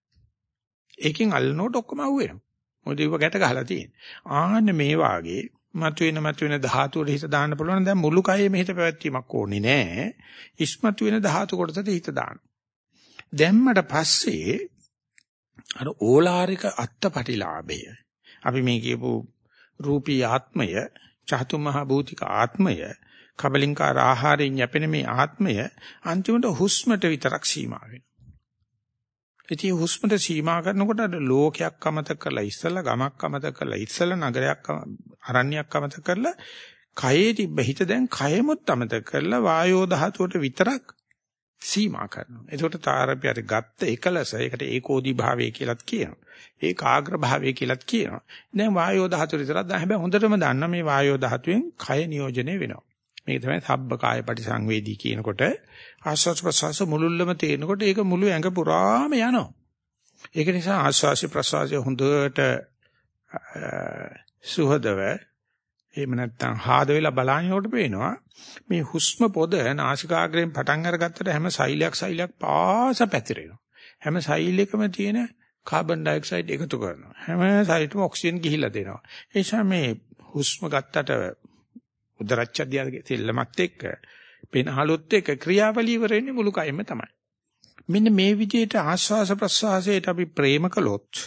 ඒකෙන් අල්ලනකොට ඔක්කොම අහුවෙනවා. මොකද ඒව ගැට ගහලා තියෙන්නේ. ආන්න මේ වාගේ මතුවෙන මතුවෙන ධාතු වල හිත දාන්න පුළුවන් දැන් මුළු කයෙම හිත පැවැත්වීමක් ඕනේ නෑ. ඉස්මතු වෙන ධාතු කොටසට හිත දාන්න. දැම්මට පස්සේ අර ඕලාරික අත්පටිලාභය අපි මේ කියපු රූපී ආත්මය චතුමහ භූතික ආත්මය කබලින්කාර ආහාරයෙන් යැපෙන මේ ආත්මය අන්තිමට හුස්මට විතරක් සීමා වෙනවා. ඉතින් හුස්මට සීමා කරනකොට අර ලෝකයක් අමතක කරලා ඉස්සලා ගමක් අමතක කරලා ඉස්සලා නගරයක් අරණ්‍යයක් අමතක කරලා කයේ තිබ්බ හිත දැන් කයමුත් අමතක කරලා වායෝ ධාතුවට විතරක් සීමා කරනවා. එතකොට තාරපි අර ගත්ත එකලස ඒකට ඒකෝදි භාවය කියලාත් කියනවා. ඒකාග්‍ර භාවය කියලාත් කියනවා. දැන් වායෝ ධාතුව විතරක් දැන් හැබැයි හොඳටම දන්න මේ වායෝ ධාතුවෙන් කය නියෝජනය වෙනවා. මේක තමයි සබ්බ කාය පරිසංවේදී කියනකොට ආස්වාස් ප්‍රසවාස මුලුල්ලම තේනකොට ඒක මුළු ඇඟ පුරාම යනවා. ඒක නිසා ආස්වාසි ප්‍රසවාසය හොඳට සුහදව එහෙම නැත්නම් හාද වෙලා බලනකොට පේනවා මේ හුස්ම පොද නාසිකාග්‍රයෙන් පටන් අරගත්තට හැම සෛලයක් සෛලයක් පාස පැතිරෙනවා. හැම සෛලයකම තියෙන කාබන් ඩයොක්සයිඩ් එකතු කරනවා. හැම සෛලෙටම ඔක්සිජන් ගිහිලා දෙනවා. ඒ නිසා මේ හුස්ම ගත්තට උදරච්ඡදියාගේ තෙල්ලමත් එක්ක පෙනහලොත් එක්ක ක්‍රියාවලිය ඉවර වෙන්නේ මුළු කයෙම තමයි. මෙන්න මේ විදිහට ආස්වාස ප්‍රස්වාසයට අපි ප්‍රේම කළොත්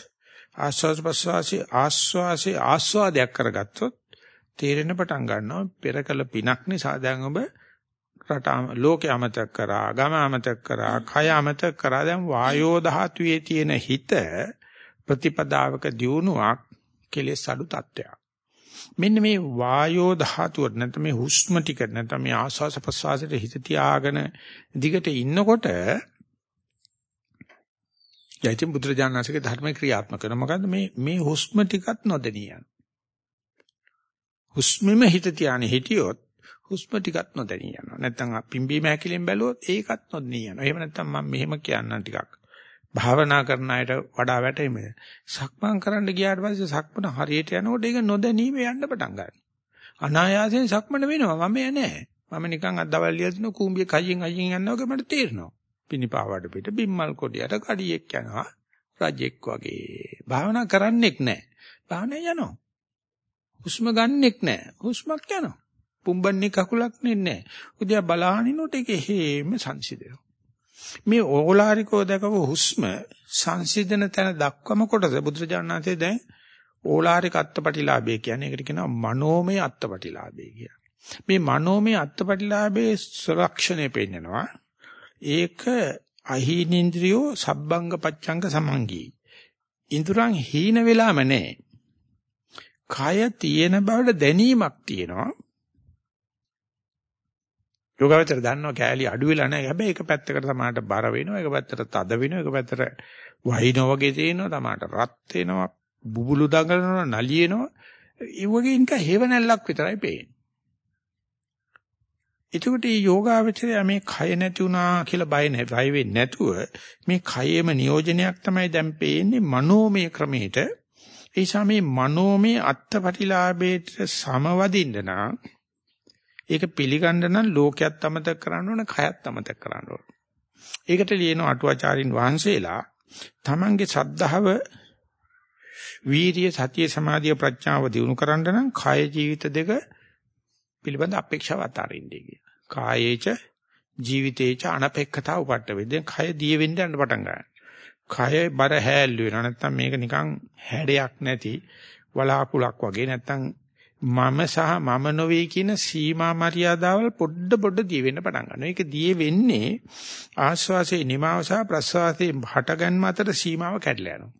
ආස්වාස ප්‍රස්වාසයේ ආස්වාසේ ආස්වාදයක් කරගත්තොත් තේරෙන පටන් ගන්නවා පෙරකල පිනක් නිසා. දැන් ඔබ රට ලෝකේ අමතක කරා ගම අමතක කරා කය අමතක කරා. දැන් වායෝ ධාතුවේ තියෙන හිත ප්‍රතිපදාවක දියුණුවක් කෙලෙස් අඩු තත්ත්වයක්. මෙන්න මේ වායෝ ධාතුව නැත්නම් මේ හුස්ම ටික නැත්නම් මේ ආස්වාස ප්‍රස්වාසයට හිත තියාගෙන දිගට ඉන්නකොට යයිතින් බුදුරජාණන්සේගේ ධර්ම ක්‍රියාත්මක කරන මොකද්ද? මේ මේ හුස්ම ටිකත් නොදෙනිය යන හුස්මෙම හිත තියානේ හිටියොත් හුස්ම ටිකත් නොදෙනිය යනවා නැත්නම් පිම්බීම හැකිලෙන් බැලුවොත් ඒකත් නොදෙනිය යනවා එහෙම නැත්නම් මම මෙහෙම කියන්නම් ටිකක්. භාවනා කරන අයට වඩා වැටෙන්නේ. සක්මන් කරන්න ගියාට පස්සේ සක්මන හරියට යනකොට ඒක නොදැනීම යන්න පටන් ගන්නවා. අනායාසයෙන් සක්මන වෙනවා මම නෑ. මම නිකන් අද්දවල් ලියලා තිනු කූඹිය කයියෙන් අයියෙන් යනවා වගේ මට තේරෙනවා. පිනිපාවඩ පිට බිම්මල් කොඩියට කඩියෙක් යනවා. රජෙක් වගේ. භාවනා කරන්නෙක් නෑ. භාවනා යනවා. හුස්ම ගන්නෙක් නෑ. හුස්මක් යනවා. පුම්බන්නේ කකුලක් නෙන්නේ. උදේ බලහනිනොට ඒක හේම සංසිඳෙනවා. මේ ඕලාරිකෝ දකව හුස්ම සංසිඳන තැන දක්වම කොටස බුදුරජාණන් වහන්සේ දැන් ඕලාරික අත්පටිලාභය කියන්නේ ඒකට කියනවා මනෝමය අත්පටිලාභය කියලා. මේ මනෝමය අත්පටිලාභයේ සලක්ෂණය පෙන්නනවා. ඒක අහීනින්ද්‍රියෝ සබ්බංග පච්ඡංග සමංගී. ඉන්ද්‍රයන් හීන වෙලාම නැහැ. කය තියෙන බවට දැනීමක් තියෙනවා. යෝගාවචර දන්නවා කෑලි අඩු වෙලා නැහැ. හැබැයි එක පැත්තකට තමාට බර වෙනවා, එක පැත්තට තද වෙනවා, එක පැත්තට වහිනා වගේ තේනවා, තමාට රත් වෙනවා, බුබුලු දඟලනවා, නලියෙනවා. ඒ වගේ නික හේවණල්ලක් විතරයි පේන්නේ. එතකොට මේ යෝගාවචරය මේ කය නැති වුණා කියලා බය නැහැ. බය වෙන්නේ නැතුව මේ කයෙම නියෝජනයක් තමයි දැන් පේන්නේ මනෝමය ක්‍රමයට. ඒ නිසා මේ මනෝමය අත්පටිලාභයට සමවදින්න නම් ඒක පිළිගන්න නම් ලෝකයක් අමතක කරන්න ඕන, කයත් අමතක කරන්න ඕන. ඒකට ලියන අටුවාචාරින් වහන්සේලා තමන්ගේ සද්ධාව වීරිය සතිය සමාධිය ප්‍රඥාව දිනු කරන්න නම් කාය ජීවිත දෙක පිළිබඳ අපේක්ෂාව අතාරින්නේ කියලා. කායේච ජීවිතේච අනපේක්ෂතාව උපට්ඨ වෙද්දී කය දිය වෙන්න යන පටන් ගන්නවා. කය බර හැල්ලු වෙනවා නැත්තම් මේක නිකන් හැඩයක් නැති වලාකුලක් වගේ නැත්තම් මම සහ මම නොවේ කියන සීමා මරියාදාවල් පොඩ පොඩ දී වෙන්න පටන් ගන්නවා. ඒක දී වෙන්නේ ආශ්වාසයේ නිමාව සහ ප්‍රශ්වාසයේ හටගන්ම අතර සීමාව කැඩලා යනවා.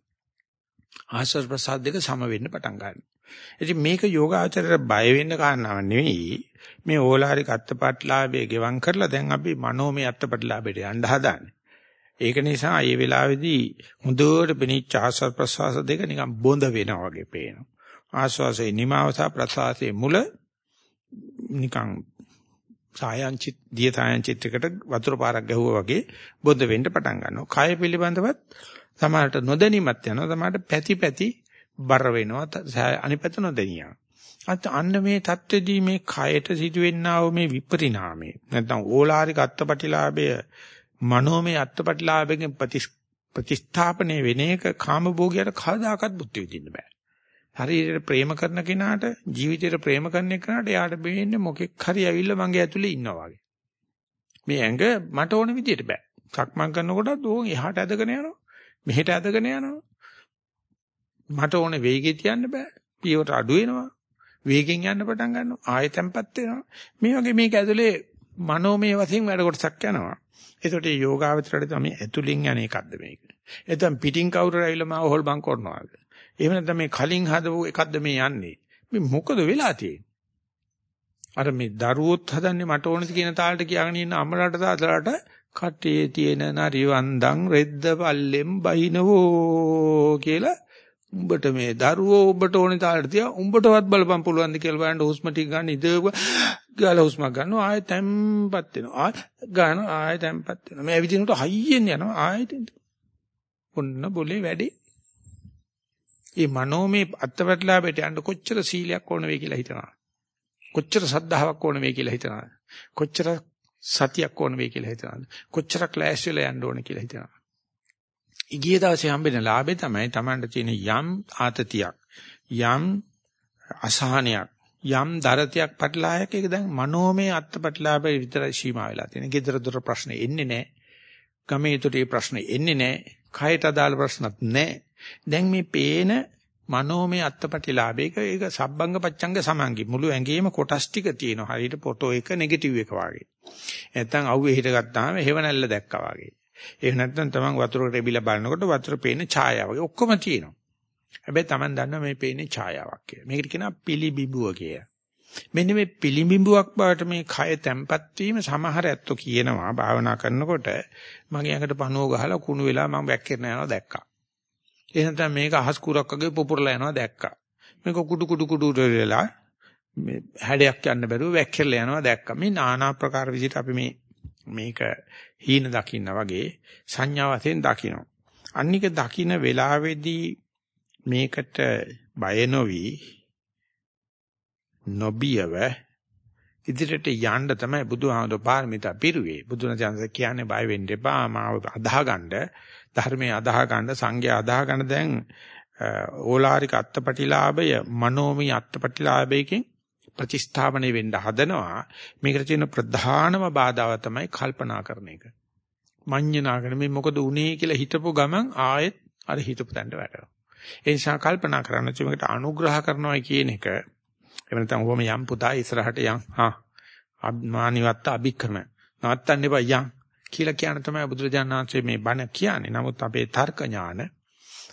ආශ්වාස ප්‍රශ්වාස දෙක සම වෙන්න පටන් ගන්නවා. ඉතින් මේක යෝගාචරයට බය වෙන්න කාරණාවක් නෙවෙයි. මේ ඕලාරික අත්පත්ලාභයේ ගෙවම් කරලා දැන් අපි මනෝමය අත්පත්ලාභයට යන්න හදාන්නේ. ඒක නිසා මේ වෙලාවේදී හොඳට පිනිච්ච ආශ්වාස ප්‍රශ්වාස දෙක නිකන් බොඳ වෙනවා වගේ පේනවා. ආශ්වාසයේ නිමාව සහ ප්‍රශ්වාසයේ මුල නිකන් සායන්චිත් දිය සායන්චිත්‍රයකට වතුර පාරක් ගැහුවා වගේ බොද්ද වෙන්න පටන් ගන්නවා. කය පිළිබඳවත් සමහරට නොදැනීමක් යනවා. සමහරට පැති පැති බර වෙනවා. අනිපත නොදැනියා. අත් අන්න මේ தත්ත්වෙදී මේ කයට සිදුවෙන්නා වූ මේ විපරිණාමය නැත්නම් ඕලාරික අත්පටිලාභය මනෝමය අත්පටිලාභයෙන් ප්‍රතිස්ථාපනය වෙන එක කාමභෝගයට කවදාකවත් බුද්ධ විදින්න බෑ. හරියට ප්‍රේම කරන කෙනාට ජීවිතේට ප්‍රේම කරන කෙනාට යාට බේන්නේ මොකෙක් හරි ඇවිල්ලා මගේ ඇතුලේ ඉන්නවා වගේ. මේ ඇඟ මට ඕන විදියට බෑ. සක්මන් කරනකොටත් ඕන් එහාට ඇදගෙන යනවා. මෙහෙට ඇදගෙන යනවා. මට ඕනේ වේගෙ තියන්න බෑ. පියවර අඩු වෙනවා. වේගෙන් යන්න පටන් ගන්නවා. ආයෙ තැම්පත් වෙනවා. මේ වගේ මේක ඇතුලේ මනෝමය වශයෙන් වැඩ කොටසක් යනවා. ඒකට මේ යෝගාවචරයට තමයි ඇතුලින් යන එකක්ද මේක. එතෙන් පිටින් කවුරු ඇවිල්ලා මාව හොල්බන් කරනවාද? එහෙම නැත්නම් මේ කලින් හදපු එකක්ද මේ යන්නේ? මේ මොකද වෙලා තියෙන්නේ? අර මේ දරුවොත් හදන්නේ මට ඕනද කියන තාලට කියගෙන ඉන්න අම්මලාට තාත්තලාට කටේ තියෙන නරිවන්දන් රෙද්ද පල්ලෙම් බහිනවෝ කියලා උඹට මේ දරුවෝ ඔබට ඕනේ තාලට තියා උඹටවත් බලපන් පුළුවන් ද කියලා බලන්න හුස්ම ටික ගන්න ඉඳව ගාලා හුස්මක් ගන්නවා. ආයෙ තැම්පත් වෙනවා. ආයෙ ගන්න ආයෙ තැම්පත් වෙනවා. මේ ඇවිදිනකොට හයියෙන් යනවා. ආයෙ ඔන්න બોලේ වැඩි. මේ මනෝමය අත්පැටලාවට යන්න කොච්චර සීලයක් ඕන වෙයි කියලා හිතනවා කොච්චර සද්ධාාවක් ඕන වෙයි කියලා හිතනවා කොච්චර සතියක් ඕන වෙයි කියලා හිතනවා කොච්චර ක්ලෑෂ් වෙලා යන්න ඕන කියලා හිතනවා ඊගිය දවසේ හම්බෙන ලාභේ තමයි Tamanට තියෙන යම් ආතතියක් යම් අසහනයක් යම් දරතියක් පැටලායක් ඒක දැන් මනෝමය අත්පැටලාවේ විතරයි සීමා වෙලා තියෙන. ගෙදර දොර ප්‍රශ්න එන්නේ නැහැ. ගමේ තුටේ ප්‍රශ්න එන්නේ නැහැ. කයට අදාළ ප්‍රශ්නත් නැහැ. දැන් මේ පේන මනෝමය අත්පැටලාවේක ඒක සබ්බංග පච්ඡංග සමංගි මුළු ඇඟේම කොටස් ටික තියෙනවා. හරියට ෆොටෝ එක නෙගටිව් එක වගේ. නැත්තම් අවුවේ හිට ගත්තාම හේව නැල්ල දැක්කා වගේ. ඒක නැත්නම් තමන් වතුරකට එබිලා බලනකොට වතුර පේන ඡායාව වගේ ඔක්කොම තියෙනවා. හැබැයි තමන් දන්නවා මේ පේන්නේ ඡායාවක් කියලා. මේකට කියනවා පිළිබිඹුව කියලා. මෙන්න මේ පිළිබිඹුවක් බවට මේ කය තැම්පත් වීම සමහර ඇත්තෝ කියනවා භාවනා කරනකොට මගේ ඇඟට පණුව ගහලා කුණු වෙලා මම වැක්කිරන යනවා දැක්කා. ඒ නැත්නම් මේක අහස් කුරක් වගේ පුපුරලා යනවා දැක්කා. මේක කුඩු කුඩු කුඩු වෙලා මේ හැඩයක් යන්න බැරුව වැක්කිරලා යනවා දැක්කා. මේ নানা ආකාර විදිහට අපි මේ මේක හීන දකින්න වගේ සංඥා වශයෙන් දකින්න. අනික දකින්න වෙලාවේදී මේකට බය නොවි නොබියව ඉදිරියට යන්න තමයි බුදුහාමුදුර පාරමිතා පිරුවේ. බුදුරජාණන් කියන්නේ බය වෙන්න එපා මාව අදාහගන්න ධර්මයේ අදාහගන්න සංඝයා අදාහගන්න දැන් ඕලාරික අත්පටිලාභය මනෝමය අත්පටිලාභයකින් ප්‍රතිස්ථාපනය වෙන්න හදනවා. මේකට තියෙන ප්‍රධානම බාධාව තමයි කල්පනා කරන එක. මඤ්ඤණා කරන මේ මොකද උනේ කියලා හිතපු ගමන් ආයෙත් අර හිතපු තැනට වැටෙනවා. ඒ නිසා කල්පනා කරන්න මේකට අනුග්‍රහ කරනවා කියන එක. එහෙම නැත්නම් ඔබම යම් පුතා ඉස්සරහට යන්. හා අත්මානිවත් අභික්‍රම. නවත්තන්න එපා යන්. කියලා කියන තමයි බුදුරජාණන් වහන්සේ මේ බණ කියන්නේ. නමුත් අපේ තර්ක ඥාන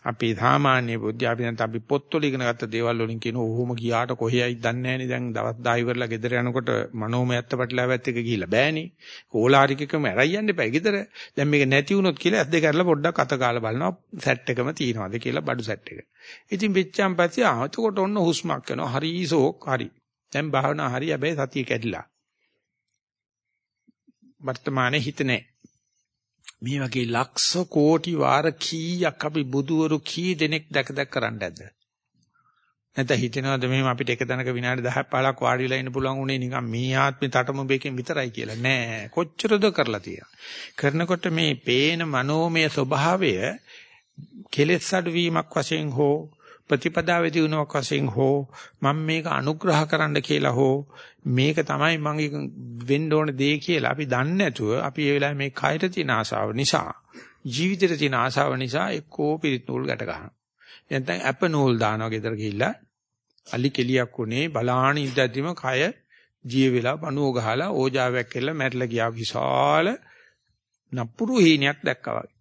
අපි සාමාන්‍ය බුද්ධ අපි දැන් අපි පොත්වල ඉගෙන ගත්ත දේවල් වලින් කියන ඕහොම ගියාට කොහේයි දන්නේ නැහනේ දැන් දවස් 10 ඉවරලා ගෙදර යනකොට මනෝමයත්ත පැටලාවත් එක ගිහිල්ලා බෑනේ ඕලාරිකකම ඇරයි යන්න එපා. ගෙදර දැන් මේක නැති වුණොත් කියලා ඇස් දෙක අරලා පොඩ්ඩක් අත ගාලා බලනවා. සෙට් එකම තියනවාද කියලා බඩු සෙට් එක. ඉතින් වෙච්චාන් පස්සේ ආ එතකොට ඔන්න හුස්මක් යනවා. හරි සෝක් හරි. දැන් භාවනා හරි හැබැයි සතිය කැඩිලා. වර්තමානයේ හිත නැහැ. මේ වගේ ලක්ෂ කෝටි වාර කීයක් අපි බුදුවරු කී දෙනෙක් දැක දැක කරන්න ඇද්ද? නැත්නම් හිතෙනවද මෙහෙම අපිට එක දණක විනාඩි 10ක් 15ක් වාඩි වෙලා ඉන්න පුළුවන් උනේ නිකන් මේ ආත්මේ තටම බේකෙන් විතරයි කියලා. නෑ කොච්චරද කරලා තියෙනවා කරනකොට මේ පේන මනෝමය ස්වභාවය කෙලෙස් අඩුවීමක් වශයෙන් හෝ ප්‍රතිපදාවේදී වුණාවක් වශයෙන් හෝ මම මේක අනුග්‍රහ කරන්න කියලා හෝ මේක තමයි මම වෙන්න ඕන දේ කියලා අපි දන්නේ නැතුව අපි ඒ වෙලාවේ මේ කයට තියෙන ආශාව නිසා ජීවිතේට තියෙන ආශාව නිසා එක්කෝ පිරිත් නූල් ගැට ගන්නවා. නැත්නම් අප නූල් දානවා ගෙදර ගිහිල්ලා අලි කෙලියක් උනේ බලාන ඉඳද්දිම කය ජීව වෙලා පණුව ගහලා ඕජාවක් කියලා මැරිලා ගියා විශාල නපුරු හීනයක් දැක්කා වගේ.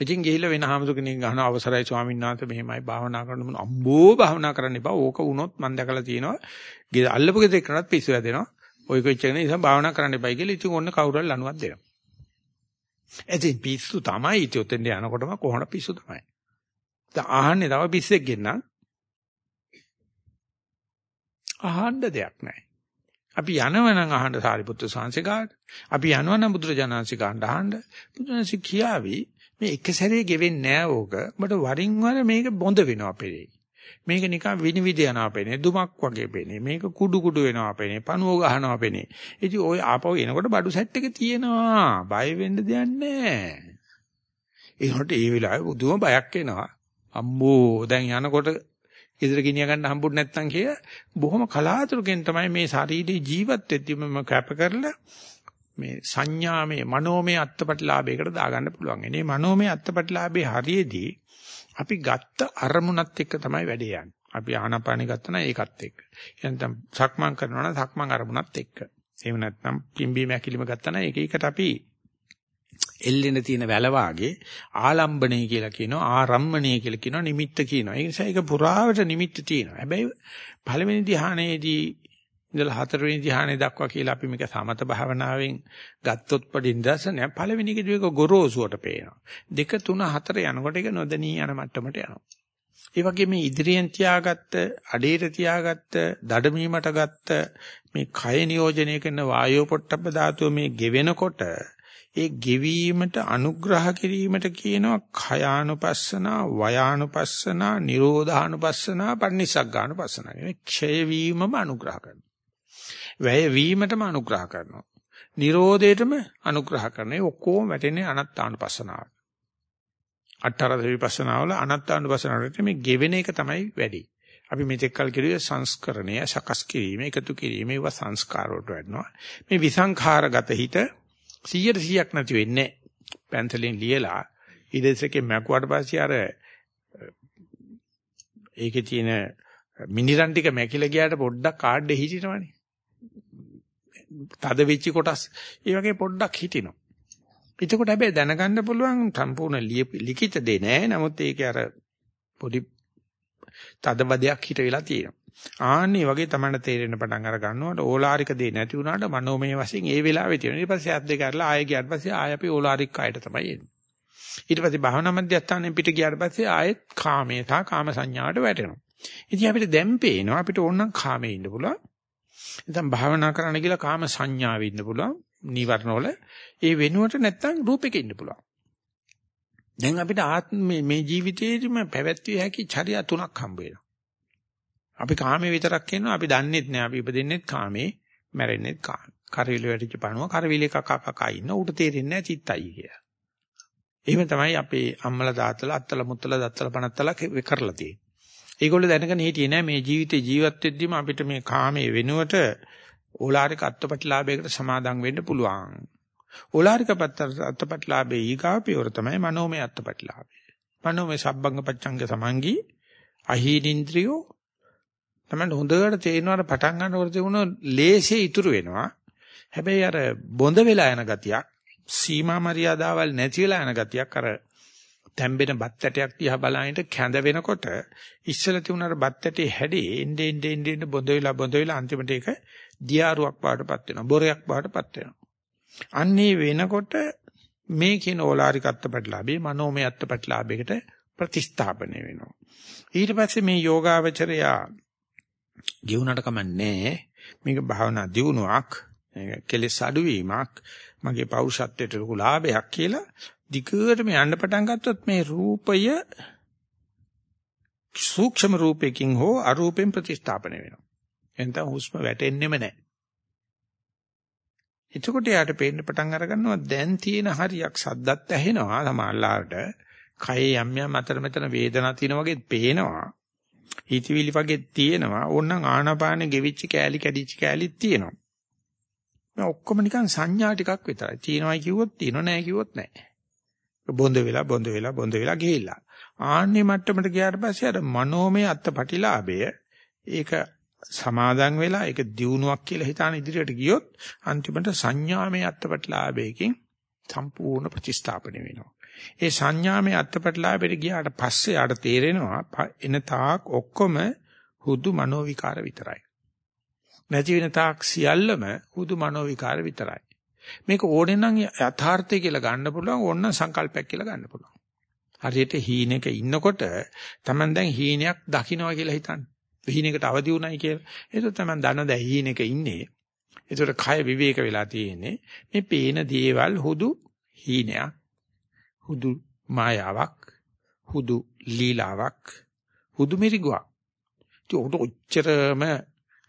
ඉතින් ගිහිල්ලා වෙන හාමුදුර කෙනෙක් ගහන අවසරයි ස්වාමීන් වහන්සේ මෙහෙමයි භාවනා කරන්න මොන අම්බෝ භාවනා කරන්න එපා. ඕක වුණොත් මම දැකලා තියෙනවා. ගෙද අල්ලපු ගෙදර කරනත් පිස්සු වැදෙනවා. ඔය කොච්චර නිසා භාවනා කරන්න එපයි කියලා ඉතින් ඔන්න කවුරුහරි ලණුවක් දෙනවා. එතින් පිස්සු තමයි ඉතින් ඔතෙන්ට යනකොටම කොහොමද පිස්සු තමයි. දැන් අහන්නේ තව පිස්සෙක් ගෙන්නම්. අහන්න දෙයක් නැහැ. අපි යනවනම් අහන්න සාරිපුත්‍ර සංසිකාට. අපි යනවනම් බුදුරජාණන්සේ ගන්න අහන්න. බුදුරජාණන්සේ කියාවි මේ එක සැරේ ගෙවෙන්නේ නෑ ඕක. ඔබට වරින් වර මේක බොඳ වෙනවා පෙරේ. මේක නිකන් විනිවිද යනවා පෙනේ. දුමක් වගේ පෙනේ. මේක කුඩු කුඩු වෙනවා පෙනේ. පණුව ගහනවා පෙනේ. ඉතින් ওই ආපහු එනකොට බඩු සෙට් එක තියෙනවා. බය වෙන්න දෙයක් නෑ. ඒකට ඒ වෙලාවේ බුදුම බයක් එනවා. අම්බෝ දැන් යනකොට ගෙදර ගෙනිය ගන්න හම්බුනේ නැත්නම් කිය බොහොම කලාතුරකින් තමයි මේ ශාරීරික ජීවත් වෙද්දිම කැප කරලා මේ සංඥාමය මනෝමය අත්පටිලාභයකට දාගන්න පුළුවන්. එනේ මනෝමය අත්පටිලාභයේ හරියේදී අපි ගත්ත අරමුණත් එක්ක තමයි වැඩේ යන්නේ. අපි ආනාපානෙ ගත්තා නම් ඒකත් එක්ක. එහෙනම් සක්මන් කරනවා නම් සක්මන් අරමුණත් එක්ක. එහෙම නැත්නම් පිම්බීම ඇකිලිම ගත්තා නම් ඒක එකට අපි එල්ලෙන තියෙන වැල වාගේ ආලම්බණය කියලා කියනවා ආරම්මණය කියලා කියනවා නිමිත්ත කියනවා. ඒ නිසා ඒක පුරාවට නිමිත්ත තියෙනවා. හැබැයි පළවෙනි ධ්‍යානයේදී ඉඳලා හතරවෙනි ධ්‍යානෙ දක්වා කියලා අපි මේක සමත භාවනාවෙන් ගත්තොත් පඩින් දර්ශනය පළවෙනි එකේ ඒක ගොරෝසුවට පේනවා. දෙක තුන හතර යනකොට ඒක නොදැනී යන මට්ටමට යනවා. ඒ වගේ මේ ඉදිරියෙන් තියාගත්ත, අඩේට තියාගත්ත, දඩමීමට ගත්ත මේ කය නියෝජනය කරන වායෝ පොට්ටබ්බ ධාතුව මේ ගෙවෙනකොට ඒ ගෙවීමට අනුග්‍රහ කිරීමට කියනවා khයානුපස්සනා වයානුපස්සනා නිරෝධානුපස්සනා පටිනිසග්ගානුපස්සනා කියන්නේ ක්ෂය වීමම අනුග්‍රහ කරනවා වැය වීමටම අනුග්‍රහ කරනවා. නිරෝධයටම අනුග්‍රහ කරනවා. ඔක්කොම වැටෙන්නේ අනත්තානුපස්සනාවට. අට්ඨර විපස්සනාවල අනත්තානුපස්සනාවට මේ ගෙවෙන එක තමයි වැඩි. අපි මෙතෙක් කල් කිරුවේ සංස්කරණය සකස් කිරීම එකතු කිරීම ඒවා සංස්කාර වලට වැඩනවා මේ විසංඛාරගත හිත 100ට 100ක් නැති වෙන්නේ පැන්සලෙන් ලියලා ඊදෙසකේ මැකුවාට පස්සේ අර ඒකේ තියෙන මිනිරන් ටික මැකිලා ගියාට පොඩ්ඩක් කාඩ් එක හිටිනවනේ. තද වෙච්ච කොටස් ඒ වගේ පොඩ්ඩක් හිටිනවා. එතකොට හැබැයි දැනගන්න පුළුවන් සම්පූර්ණ ලිඛිත දෙ නෑ. නමුත් ඒකේ අර පොඩි තදබදයක් හිට වෙලා තියෙනවා. ආන්නේ වගේ තමයි තේරෙන්න පටන් අර ගන්නකොට ඕලාරික දේ නැති වුණාට මනෝමය වශයෙන් ඒ වෙලාවේ තියෙනවා. ඊට පස්සේ අත් දෙක අරලා ආයෙ ගියාට පස්සේ ආයෙ අපි ඕලාරික කයට තමයි එන්නේ. ඊට පස්සේ භාවනා මධ්‍යස්ථානයෙන් පිට ගියාට පස්සේ ආයෙත් කාමයේ තා කාම සංඥාවට වැටෙනවා. ඉතින් අපිට දැන් පේනවා අපිට ඕනනම් කාමයේ ඉන්න පුළුවන්. නැත්නම් භාවනා කරන්න කියලා කාම සංඥාවේ ඉන්න පුළුවන්. නීවරණවල ඒ වෙනුවට නැත්නම් රූපෙක ඉන්න පුළුවන්. දැන් අපිට ආත්ම මේ ජීවිතේදිම පැවැත්විය හැකි චර්යා තුනක් හම්බ වෙනවා. අපි කාමේ විතරක් කියනවා අපි දන්නෙත් නෑ අපි ඉපදෙන්නෙත් කාමේ මැරෙන්නෙත් කාමේ. කරවිල වැටිච්ච පණුව කරවිල කක කක ඉන්න උට තේරෙන්නේ නෑ චිත්තයි කියලා. එහෙම තමයි අපේ අම්මලා තාත්තලා අත්තලා මුත්තලා දත්තලා පණත්තලා කරලා තියෙන්නේ. ඒගොල්ලෝ දැනගෙන හිටියේ නෑ මේ ජීවිතේ ජීවත් වෙද්දිම අපිට මේ කාමයේ වෙනුවට ඕලාරික අත්පත්ලාභයකට සමාදම් වෙන්න පුළුවන්. ඕලාරික අත්පත්ලාභේ ඊගාපියවර තමයි මනෝමය අත්පත්ලාභය. මනෝමය සබ්බංග පච්ඡංග සමංගී අහීනින්ද්‍රියෝ තමයි හොඳට තේරෙනවාට පටන් ගන්නකොට තිබුණ ලේසිය ඉතුරු වෙනවා. හැබැයි අර බොඳ වෙලා යන ගතියක්, සීමා මරියාදාවල් නැති වෙලා යන ගතියක් අර තැම්බෙන බත් ඇටයක් දිහා බලහින්ට කැඳ වෙනකොට ඉස්සෙල්ලා තිබුණ අර බත් ඇටේ හැඩේ එnde ende ende ende බොඳ වෙලා බොඳ වෙලා අන්තිමට ඒක දියාරුවක් පාටපත් වෙනවා. බොරයක් පාටපත් වෙනවා. අන්නේ වෙනකොට මේ කියන ඕලාරික අත්පත්ලාභේ මනෝමය අත්පත්ලාභයකට ප්‍රතිස්ථාපනය වෙනවා. ඊට පස්සේ මේ යෝගාවචරයා ගෙවුනට කමන්නේ මේක භාවනා දියුණුවක් කෙලෙස් අඩුවීමක් මගේ පෞරුෂත්වයට ලොකු ලාභයක් කියලා දිගටම යන්න පටන් ගත්තොත් මේ රූපය සූක්ෂම රූපයකින් හෝ අරූපෙන් ප්‍රතිස්ථාපනය වෙනවා. එතන හුස්ම වැටෙන්නෙම නැහැ. එතකොට යාට පේන්න පටන් අර ගන්නවා දැන් තියෙන හරියක් සද්දත් ඇහෙනවා සමහරලාට කයේ යම් යම් අතර මෙතන වේදනාවක් තියෙන වගේ පේනවා හිතවිලි වගේ තියෙනවා. ඕනනම් ආනාපානෙ ගෙවිච්ච කෑලි කැඩිච්ච කෑලිත් තියෙනවා. මේ ඔක්කොම නිකන් සංඥා ටිකක් විතරයි. තියෙනවයි කිව්වොත් තියෙනව නැහැ කිව්වොත් නැහැ. බොඳ වෙලා බොඳ වෙලා බොඳ වෙලා ගිහිල්ලා. ආන්නේ මට්ටමට ගියාට පස්සේ අර මනෝමය අත්පටිලාභය ඒක සමාදන් වෙලා ඒක දියුණුවක් කියලා හිතාන ඉදිරියට ගියොත් අන්තිමට සංඥාමය අත්පටිලාභයකින් සම්පූර්ණ ප්‍රතිස්ථාපනය වෙනවා. ඒ සංඥාමය අත්පටලාපෙට ගියාට පස්සේ ආට තේරෙනවා එන තාක් ඔක්කොම හුදු මනෝ විකාර විතරයි. නැති වෙන තාක් සියල්ලම හුදු මනෝ විකාර විතරයි. මේක ඕනේ නම් යථාර්ථය කියලා ගන්න පුළුවන් ඕන සංකල්පයක් කියලා ගන්න පුළුවන්. හරියට හීනෙක ඉන්නකොට Taman දැන් හීනයක් දකින්නවා කියලා හිතන්න. හීනෙකට අවදි වුණයි කියලා. ඒක තමයි දන්න දැන් හීනෙක ඉන්නේ. ඒතර කය විවේක වෙලා තියෙන්නේ. මේ පේන දේවල් හුදු හීනයක්. හුදු මායාවක් හුදු ලීලාවක් හුදු මිරිගුවක් ඉතින් උට ඔච්චරම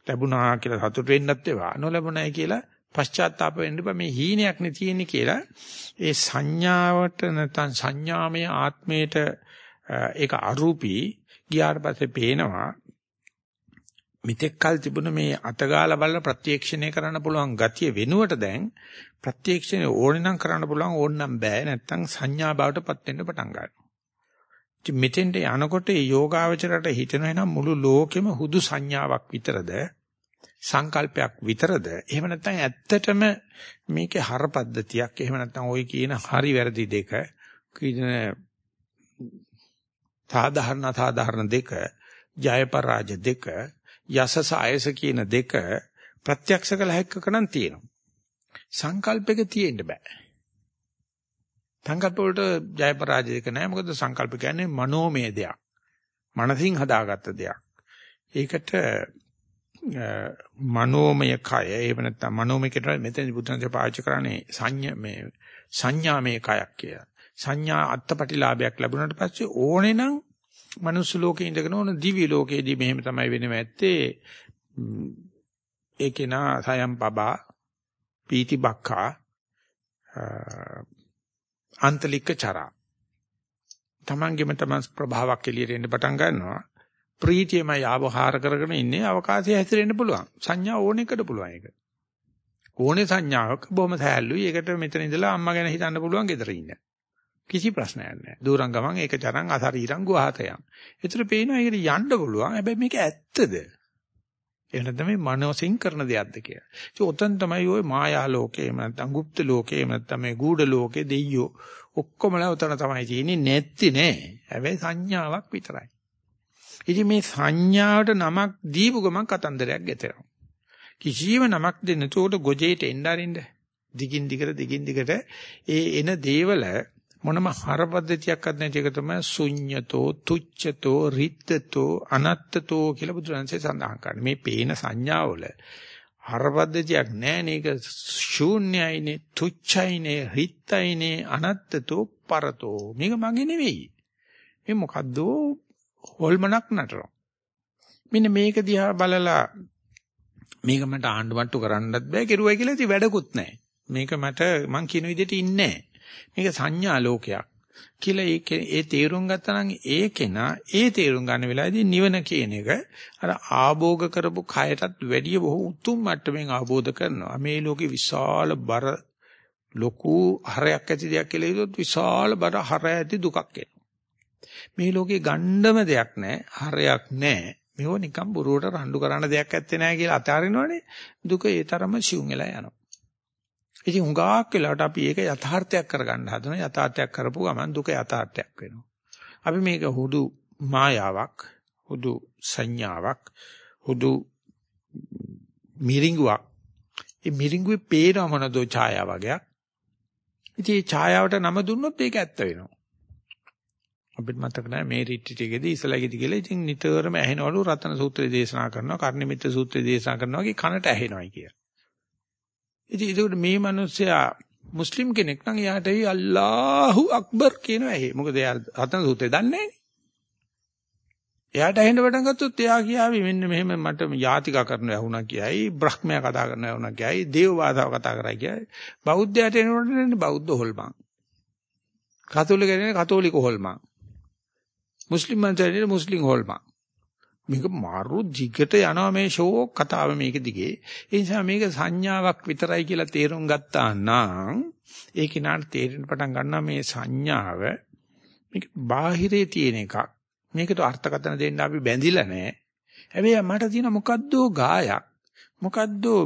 ලැබුණා කියලා සතුට වෙන්නත් ඒවා නොලැබුණයි කියලා පශ්චාත්තාප වෙන්න බෑ මේ හීනයක් නේ තියෙන්නේ කියලා ඒ සංඥාවට නැත්නම් සංඥාමය ආත්මයට ඒක අරූපී ගියාට පස්සේ පේනවා මිත්‍යක් කල් තිබුණ මේ අතගාලා බලලා ප්‍රත්‍යක්ෂණය කරන්න පුළුවන් ගතිය වෙනුවට දැන් ප්‍රත්‍යක්ෂණය ඕනේ නම් කරන්න පුළුවන් ඕනනම් බෑ. නැත්තම් සංඥා බවටපත් වෙන්න පටන් ගන්නවා. ඉතින් මෙතෙන්ට යනකොට මේ යෝගාවචරයට හිතෙනවා නම් මුළු ලෝකෙම හුදු සංඥාවක් විතරද? සංකල්පයක් විතරද? එහෙම නැත්නම් ඇත්තටම මේකේ හරපද්ධතියක් එහෙම නැත්නම් ওই කියන හරි වැරදි දෙක කියන සාධාරණ සාධාරණ දෙක ජය පරාජය දෙක යසස අයස කියන දෙක ප්‍රත්‍යක්ෂ කළ හැක්කකනම් තියෙනවා. සංකල්පයක තියෙන්න බෑ. සංකල්ප වලට ජය පරාජය දෙක නෑ. මොකද සංකල්ප කියන්නේ මනෝමය දෙයක්. මනසින් හදාගත්ත දෙයක්. ඒකට මනෝමය කය එහෙම නැත්නම් මනෝමය කියලා මෙතන බුදුන්සේ පාවිච්චි කරන්නේ සංඥා මේ සංඥාමය කයක් කියලා. සංඥා අත්පටිලාභයක් ලැබුණාට පස්සේ ඕනේ නම් මනුස්ස ලෝකේ ඉඳගෙන ඕන දිව්‍ය ලෝකේදී මෙහෙම තමයි වෙනව ඇත්තේ. ඒකේ නා සයම් පබා පීති බක්ඛා අන්තලික චරා. තමන්ගෙම තමන් ප්‍රභාවක් එළියට එන්න පටන් ගන්නවා. ප්‍රීතියමයි ආවහාර කරගෙන ඉන්නේ අවකාශය හැසිරෙන්න පුළුවන්. සංඥා ඕන එකට පුළුවන් ඒක. ඕනේ සංඥාවක් බොහොම සෑහළුයි. ඒකට මෙතන ඉඳලා අම්මා ගැන හිතන්න පුළුවන් gedara ඉන්න. කිසි ප්‍රශ්නයක් නැහැ. දුරන් ගමන් ඒක තරම් අසරීරං ගුහාතයන්. ඒතර පේනවා ඒකට යන්න පුළුවන්. හැබැයි මේක ඇත්තද? එහෙම නැත්නම් මේ මනෝසින් කරන දෙයක්ද කියලා. ඉතින් උතන් තමයි ওই මායා ලෝකේ එහෙම නැත්නම් গুপ্ত ලෝකේ එහෙම නැත්නම් මේ ගූඪ ලෝකේ දෙයියෝ ඔක්කොමලා උතන තමයි තියෙන්නේ නැත්ති නෑ. හැබැයි සංඥාවක් විතරයි. ඉතින් මේ සංඥාවට නමක් දීපු ගමන් කතන්දරයක් ගෙතෙනවා. කිසියම් නමක් දෙන්න උට ගොජේට එන්න අරින්න. දිගින් දිගට දිගින් දිගට ඒ එන දේවල මොනම හරපද්ධතියක්වත් නැති එක තමයි ශුඤ්‍යතෝ තුච්ඡතෝ රිත්තතෝ අනත්තතෝ කියලා බුදුරජාණන්සේ සඳහන් කරන්නේ. මේ පේන සංඥාවල හරපද්ධතියක් නැහැ නේක ශූන්‍යයිනේ තුච්ඡයිනේ රිත්තයිනේ අනත්තතෝ පරතෝ. මේක මගේ නෙවෙයි. මේ මොකද්දෝ හොල්මනක් නටනවා. මෙන්න මේක දිහා බලලා මේක මට ආණ්ඩුවට්ටු කරන්නත් බෑ කෙරුවයි කියලා ඉතින් වැඩකුත් නැහැ. මේක මට මං කියන විදිහට ඉන්නේ මේක සංඥා ලෝකයක්. කියලා ඒ ඒ තේරුම් ගත්තා නම් ඒ කෙනා ඒ තේරුම් ගන්න වෙලාවේදී නිවන කියන එක අර ආභෝග කරපු කයටත් වැඩිය බොහෝ උතුම් මට්ටමින් ආબોධ කරනවා. මේ ලෝකේ විශාල බර ලොකු හරයක් ඇති දෙයක් කියලා හිතුවොත් විශාල බර හර ඇති දුකක් එනවා. මේ ලෝකේ ගණ්ඩම දෙයක් නැහැ, හරයක් නැහැ. මේව නිකන් බොරුවට රණ්ඩු කරන්න දෙයක් ඇත්තේ නැහැ කියලා අතාරිනවනේ. දුක ඒ තරම සිුම් වෙලා යනවා. ඉතින් හුඟක් වෙලාවට අපි ඒක යථාර්ථයක් කරගන්න හදනවා. යථාර්ථයක් කරපු ගමන් දුක යථාර්ථයක් වෙනවා. අපි මේක හුදු මායාවක්, හුදු සංඥාවක්, හුදු මිරිඟුවක්. ඒ මිරිඟුවේ පේන මොනදෝ ඡායාව වගේක්. ඉතින් මේ ඡායාවට නම දුන්නොත් ඒක ඇත්ත වෙනවා. අපිට මතක නැහැ මේ රිට්ටිටේකදී ඉස්සලගෙදි කියලා ඉතින් නිතරම ඇහෙනවලු රතන සූත්‍රය දේශනා කරනවා කර්ණිමිත්‍ර සූත්‍රය දේශනා කරනවා වගේ කනට ඇහෙනවයි කියලා. ඉතින් ඒක මේ මිනිස්සයා මුස්ලිම් කෙනෙක් නම් එයාට ඒ අල්ලාහු අක්බර් කියනවා ඇහි. මොකද එයා රතන සූත්‍රය දන්නේ නැහැ. එයාට ඇහෙන්න පටන් ගත්තොත් එයා කියාවි මෙන්න මෙහෙම මට යාතිකා කරන්න ඇහුණා කියයි බ්‍රහ්මයා කතා කරන්න ඇහුණා කියයි දේව භාෂාව කතා කරා කියයි බෞද්ධයට එනකොට බෞද්ධ හොල්මන් කතෝලික කෙනෙක් කතෝලික හොල්මන් මුස්ලිම් මන්ත්‍රණයේ මුස්ලිම් හොල්මන්. මේක මාරු දිගට යනවා මේ ෂෝක් කතාව මේක දිගේ. ඒ නිසා මේක සංඥාවක් විතරයි කියලා තේරුම් ගත්තා නම් ඒ කිනාට තේරෙන්න පටන් ගන්නවා මේ සංඥාව මේක බාහිරේ තියෙන එකක්. මේකට අර්ථකථන දෙන්න අපි බැඳිලා නැහැ. හැබැයි මට තියෙන මොකද්දෝ ගායක් මොකද්දෝ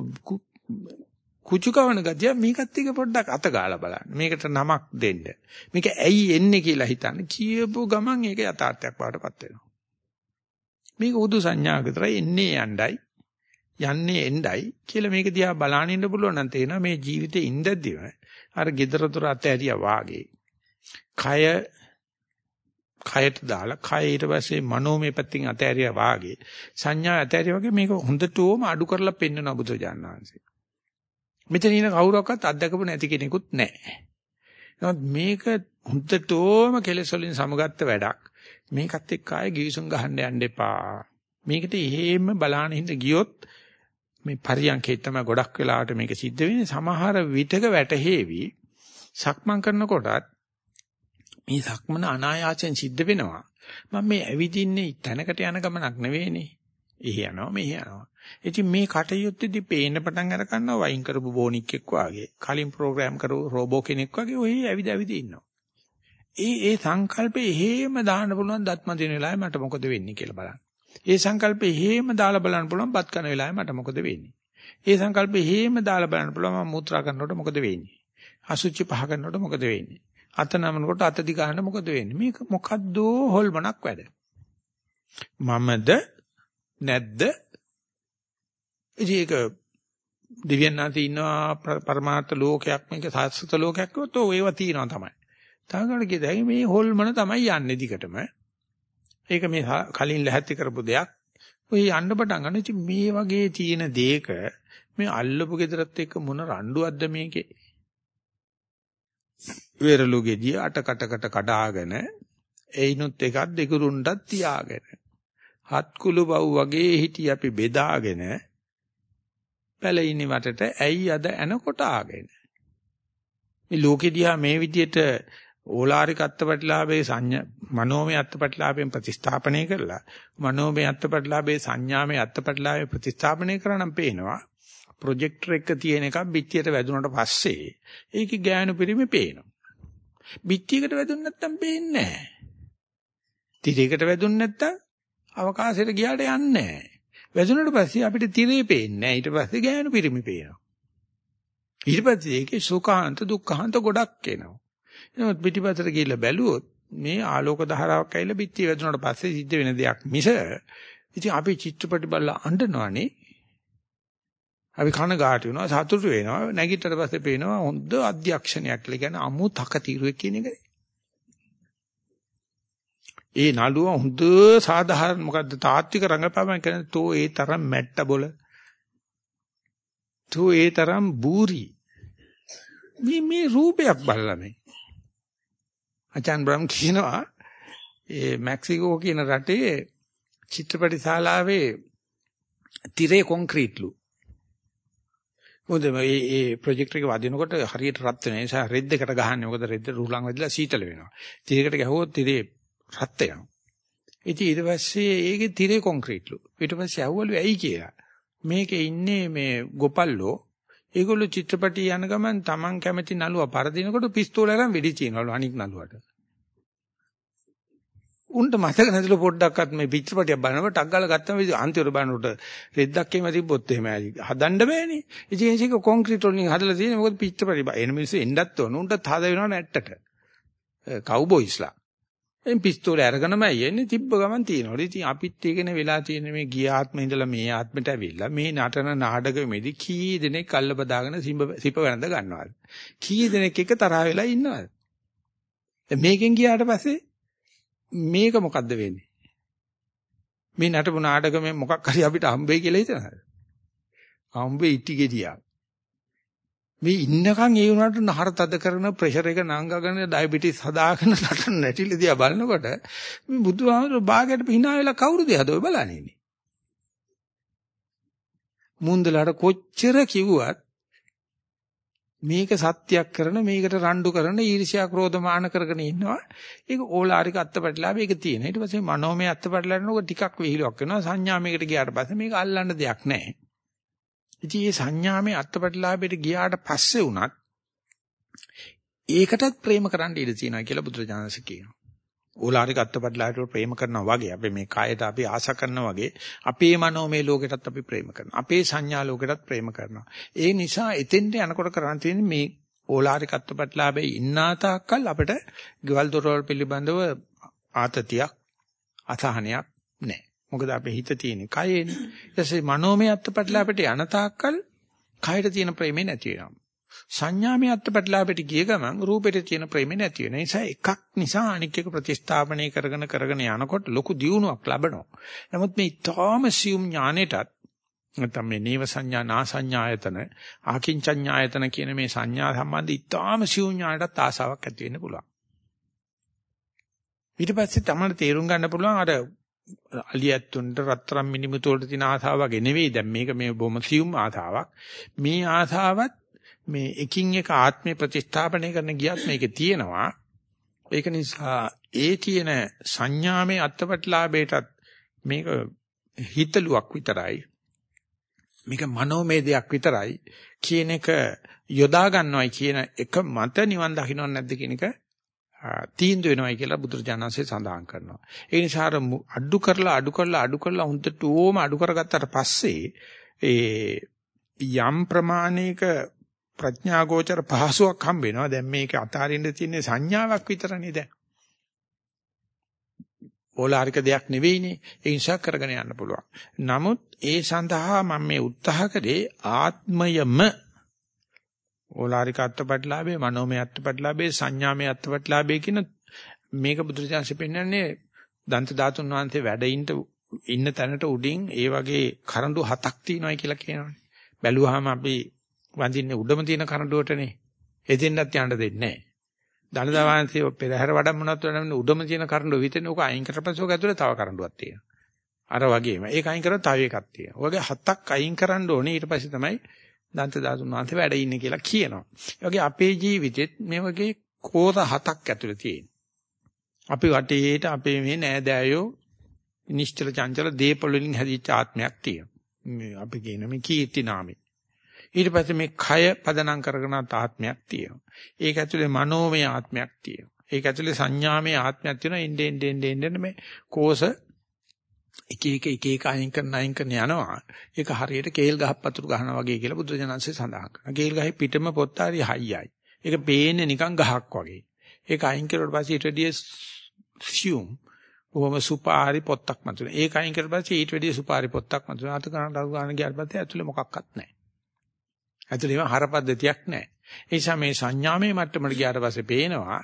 කුචුකවන ගතිය මේකත් එක පොඩ්ඩක් අත ගාලා බලන්න. මේකට නමක් දෙන්න. මේක ඇයි එන්නේ කියලා හිතන්න. කියපු ගමන් ඒක යථාර්ථයක් බවටපත් වෙනවා. මේක උදු සංඥා විතරයි එන්නේ යණ්ඩයි යන්නේ එණ්ඩයි කියලා මේක දිහා බලාගෙන ඉන්න පුළුවන් නම් තේනවා මේ ජීවිතේ ඉඳද්දිම අර gedara dora අතහැරියා වාගේ. කය කයට දාලා කය ඊට පස්සේ මනෝමය පැත්තෙන් අතහැරියා වාගේ සංඥා අතහැරියා වගේ මේක හොඳටම අඩු කරලා පෙන්වන බුදුජානනාංශය. මෙතන ඉන්න කවුරක්වත් අත්දකපු නැති කෙනෙකුත් නැහැ. නමුත් මේක හුද්දටෝම කෙලෙස් වලින් සමගත්ත වැඩක්. මේකත් එක්ක ආයේ ගිවිසුම් ගහන්න යන්න එපා. මේකට එහෙම බලාන හින්ද ගියොත් මේ පරියන්කේ තමයි ගොඩක් වෙලාවට මේක සිද්ධ වෙන්නේ. සමහර විටක වැටහෙවි. සක්මන් කරනකොටත් මේ සක්මන අනායාසයෙන් සිද්ධ වෙනවා. මම මේ ඇවිදින්නේ තැනකට යන ගමනක් නෙවෙයිනේ. එහි යනවා මෙහි යනවා. ඉතින් මේ කටයුත්තේදී පේන්න පටන් අර ගන්නවා වයින් කරපු බෝනික් එක්ක වාගේ. කලින් ප්‍රෝග්‍රෑම් කරපු රෝබෝ කෙනෙක් වගේ ඔය ඇවිද ඇවිද ඉන්නවා. ඒ ඒ සංකල්පේ හේම දාන්න පුළුවන් දත්ම දින වෙලාවේ මට මොකද වෙන්නේ කියලා බලන්න. ඒ සංකල්පේ හේම දාලා බලන්න පුළුවන් බත් කන වෙලාවේ මට මොකද වෙන්නේ. ඒ සංකල්පේ හේම දාලා බලන්න පුළුවන් මම මුත්‍රා කරනකොට මොකද වෙන්නේ. අසුචි පහ කරනකොට මොකද වෙන්නේ. අත නමනකොට අත දිගහන්න මොකද වෙන්නේ. මේක මොකද්ද හොල්මනක් වැඩ. මමද නැද්ද? ඉතින් ඒක දිව්‍යඥාති ඉන්නවා පරමාර්ථ ලෝකයක් මේක සාස්වත ලෝකයක් කිව්වොත් ඒව තියෙනවා තමයි. තාගකට කියදයි මේ හොල්මන තමයි යන්නේ දිගටම. ඒක මේ කලින් ලැහැත්ති කරපු දෙයක්. ඔය යන්න පටන් ගන්න ඉතින් මේ වගේ තියෙන දෙයක මේ අල්ලපු gedarat එක්ක මොන රණ්ඩුවක්ද මේකේ? වෙරළු ගෙඩිය අට කටකට කඩාගෙන එයිනුත් එකක් දෙකුරුණ්ඩක් තියාගෙන හත් කුළු බව් වගේ හිටි අපි බෙදාගෙන පැලින්නේ වටට ඇයි අද එනකොට ආගෙන මේ ලෝකෙ දිහා මේ විදියට ඕලාරික අත්පටිලාභේ සංඥා මනෝමය අත්පටිලාභයෙන් ප්‍රතිස්ථාපනය කරලා මනෝමය අත්පටිලාභේ සංඥාමය අත්පටිලාභේ ප්‍රතිස්ථාපනය කරනම් පේනවා ප්‍රොජෙක්ටර් එක තියෙන එකක් පිටියට වැදුනට පස්සේ ඒකේ ගෑනු පිරිමි පේනවා. පිටියකට වැදුන නැත්තම් පේන්නේ නැහැ. තිරයකට වැදුන නැත්තම් අවකාශයට ගියාට යන්නේ නැහැ. වැදුනට පස්සේ අපිට තිරේ පේන්නේ නැහැ. ඊට පස්සේ ගෑනු පිරිමි පේනවා. ඊට පස්සේ ඒකේ සුඛාන්ත දුක්ඛාන්ත ගොඩක් එනවා. එහෙනම් පිටිපතට ගිහිල්ලා බැලුවොත් මේ ආලෝක ධාරාවක් ඇවිල්ලා පිටිය වැදුනට පස්සේ සිද්ධ වෙන දෙයක් මිස ඉතින් අපි චිත්‍රපටි බලලා අඬනවානේ අපි කන ගාට වෙනවා සතුටු වෙනවා නැගිටට පස්සේ පේනවා හොඳ අධ්‍යක්ෂණයක් කියලා කියන්නේ අමු තකතිරුවෙක් කියන එක. ඒ නළුව හොඳ සාධාරණ මොකද්ද තාත්වික රංගපෑමක් කරන තෝ ඒ තරම් මැට්ට බොල. තෝ ඒ තරම් බූරි. මේ මේ රූපයක් බලලා මේ. අචාන් බ්‍රම් කියනවා ඒ මෙක්සිකෝ කියන රටේ චිත්‍රපට ශාලාවේ තිරේ කොන්ක්‍රීට්ලු මොකද මේ මේ ප්‍රොජෙක්ටර් එක වදිනකොට හරියට රත් වෙන නිසා රෙද්දකට ගහන්නේ. මොකද රෙද්ද රුහුලන් වැදලා සීතල වෙනවා. තිරයකට ගැහුවොත් තිරේ රත් වෙනවා. ඉතින් ඊට පස්සේ ඒකේ තිරේ කොන්ක්‍රීට්ලු. ඊට පස්සේ ඇහුවලු ඇයි කියලා. මේකේ ඉන්නේ මේ ගොපල්ලෝ ඒගොල්ලෝ චිත්‍රපටි යන ගමන් Taman කැමති නළුවා පරදිනකොට පිස්තෝල අරන් වෙඩි තියනවලු අනික් නළුවට. උන්ට මතක නැතිලු පොඩ්ඩක්වත් මේ පිටරපටියක් බලනකොට ටක් ගාලා ගත්තම අන්තිමට බලනකොට රෙද්දක් එහෙම තිබ්බොත් එහෙම හදන්න බෑනේ. ඉතින් ඒක කොන්ක්‍රීට් වලින් හදලා තියෙන්නේ මොකද පිටරපටි එන මිනිස්සු එන්නත් ඕන. උන්ටත් හද වෙනව නැට්ටට. කවුබොයිස්ලා. එම් පිස්තෝලේ අරගෙනමයි එන්නේ තිබ්බ ගමන් තියනවා. ඉතින් අපිත් ඒකනේ වෙලා තියෙන්නේ මේ ගිය ආත්මෙ ඉඳලා මේ ආත්මෙට ඇවිල්ලා මේ නටන නාඩගෙමේදී කී දෙනෙක් කල්ල බදාගෙන සිප වැඳ ගන්නවද? කී දෙනෙක් එක තරහ වෙලා ඉන්නවද? මේකෙන් ගියාට පස්සේ මේක මොකද්ද වෙන්නේ? මේ නටපු නාටකමෙන් මොකක් හරි අපිට හම්බෙයි කියලා හිතනද? හම්බෙයි ඉටි ගෙඩියක්. මේ ඉන්නකන් ඒ වුණාට නහර තද කරන ප්‍රෙෂර් එක නංගගෙන ඩයබටිස් හදාගෙන නටන නැටිලි දිහා බලනකොට මේ බුදුහාමුදුරු බාගයට hina වෙලා කවුරුද හදෝ බලන්නේ. මුන්දලට කොච්චර කිව්වත් මේක සත්‍යයක් කරන මේකට රණ්ඩු කරන ඊර්ෂ්‍යා ක්‍රෝධ මාන කරගෙන ඉන්නවා. ඒක ඕලාරික අත්පැටලාව ඒක තියෙන. ඊට පස්සේ මනෝමය අත්පැටලානකොට ටිකක් විහිළුවක් වෙනවා. සංඥාමයකට ගියාට පස්සේ මේක අල්ලන්න දෙයක් නැහැ. ඉතින් මේ සංඥාමය අත්පැටලාවයට ගියාට පස්සේ උනත් ඒකටත් ප්‍රේම කරන්න ඉඩ තියෙනවා කියලා බුදුරජාණන්සේ කියනවා. ඕලාරික අත්පත්ලාට ප්‍රේම කරනවා වගේ අපි මේ කායයට අපි ආශා කරනවා වගේ අපේ මනෝමය ලෝකෙටත් අපි ප්‍රේම කරනවා. අපේ සංඥා ලෝකෙටත් ප්‍රේම කරනවා. ඒ නිසා එතෙන්ට යනකොට කරන්න තියෙන්නේ මේ ඕලාරික අත්පත්ලාභේ ඉන්නා තාක්කල් අපිට ගෙවල් දොරවල් පිළිබඳව ආතතියක් අසහනයක් නැහැ. මොකද අපේ හිත තියෙන්නේ කයේනේ ඊට පස්සේ මනෝමය අත්පත්ලාභට යන තාක්කල් කයට තියෙන ප්‍රේමේ නැති වෙනවා සංඥාමය අත්පැටලාපෙට ගිය ගමන් රූපෙට තියෙන ප්‍රේමේ නැති වෙන නිසා එකක් නිසා අනික් එක ප්‍රතිස්ථාපනය කරගෙන කරගෙන යනකොට ලොකු දියුණුවක් ලැබෙනවා. නමුත් මේ ඊටාම සියුම් ඥානෙටත් නැත්නම් මේ නීව සංඥා නා සංඥායතන ආකින්චඤ්ඤායතන කියන මේ සංඥා සම්බන්ධ ඊටාම සියුම් ඥානටත් ආසාවක් ඇති වෙන්න පුළුවන්. ඊට පස්සේ තමයි තේරුම් ගන්න පුළුවන් අර අලියැත්තුන්ට රත්තරන් මිනිමුතු වලට තියෙන ආසාව වගේ නෙවෙයි දැන් මේක මේ බොම සියුම් ආසාවක්. මේ ආසාවත් මේ එකින් එක ආත්මේ ප්‍රතිස්ථාපනය කරන ගියත් මේකේ තියෙනවා ඒක නිසා ඒ තියෙන සංඥාමේ අත්පත්ලාභයටත් මේක හිතලුවක් විතරයි. මේක මනෝමය දෙයක් විතරයි කියන එක යොදා ගන්නවයි කියන එක මත නිවන් දකින්නව නැද්ද කියන එක තීන්දුව වෙනවයි කියලා බුදුරජාණන්සේ සඳහන් කරනවා. ඒ නිසා අඩු කරලා අඩු කරලා අඩු කරලා හුඳට ඕම අඩු කරගත්තට පස්සේ ඒ යම් ප්‍රමාණයක ප්‍රඥාගෝචර පහසුවක් හම්බ වෙනවා. දැන් මේක අතාරින්න තියෙන සංඥාවක් විතරනේ දැන්. ඕලාරික දෙයක් නෙවෙයිනේ. ඒ නිසා කරගෙන යන්න පුළුවන්. නමුත් ඒ සඳහා මම මේ උත්සාහ කරේ ආත්මයම ඕලාරික අත්පත්ලාභේ, මනෝමය අත්පත්ලාභේ, සංඥාමය අත්පත්ලාභේ කියන මේක බුදුරජාන්සේ පෙන්වන්නේ දන්ත ධාතුන් වහන්සේ වැඩ ඉන්න තැනට උඩින් ඒ වගේ කරඬු හතක් තියෙනවායි කියලා කියනවනේ. බැලුවාම අපි වඳින්නේ උඩම තියෙන කරඬුවටනේ. එතෙන්වත් යන්න දෙන්නේ නැහැ. දනදා වහන්සේ පෙරහැර වඩම්මනත් වඩම්මන උඩම තියෙන කරඬුව විතරනේ උක අයින් කරපස්සෝක ඇතුලේ තව කරඬුවක් තියෙනවා. අර වගේම ඒක අයින් කරලා තව එකක් තියෙනවා. ඔයගේ හතක් අයින් කරන්න ඕනේ ඊට පස්සේ තමයි දන්ත දාතුන් වහන්සේ වැඩ ඉන්නේ කියලා කියනවා. ඒ වගේ අපේ ජීවිතෙත් මේ වගේ කෝර හතක් ඇතුලේ තියෙනවා. අපි වටේට අපේ මේ නෑදෑයෝ නිශ්චල චංචල දීපවල වලින් හැදිච්ච ආත්මයක් තියෙනවා. මේ අපි කියන මේ කීර්ති නාමේ. ඊට පස්සේ මේ කය පදනම් කරගෙන ආත්මයක් තියෙනවා. ඒක ඇතුලේ මනෝමය ආත්මයක් තියෙනවා. ඒක ඇතුලේ සංඥාමය ආත්මයක් තියෙනවා. ඉන්නේ ඉන්නේ ඉන්නේ මේ කෝෂ එක එක එක එක අයින් කරන අයින් කරන යනවා. ඒක හරියට කේල් ගහක් පතුරු ගහනවා වගේ කියලා බුදුරජාණන්සේ සඳහන් කරනවා. කේල් ගහේ පිටම පොත්ත හරි හයියයි. ඒක පේන්නේ නිකන් ගහක් වගේ. ඒක අයින් කරුවට පස්සේ ඊට වැඩිය සියුම් බොහොම සුපාරි පොත්තක් මතුන. ඒක අයින් කරලා පස්සේ ඊට වැඩිය සුපාරි පොත්තක් මතුන. අත ගන්න දරු ගන්න ගියාට පස්සේ ඇතුලේ මොකක්වත් නැහැ. ඇතුලේම හරපද්ධතියක් නැහැ. ඒ නිසා මේ සංඥාමය මට්ටමට ගියාට පස්සේ පේනවා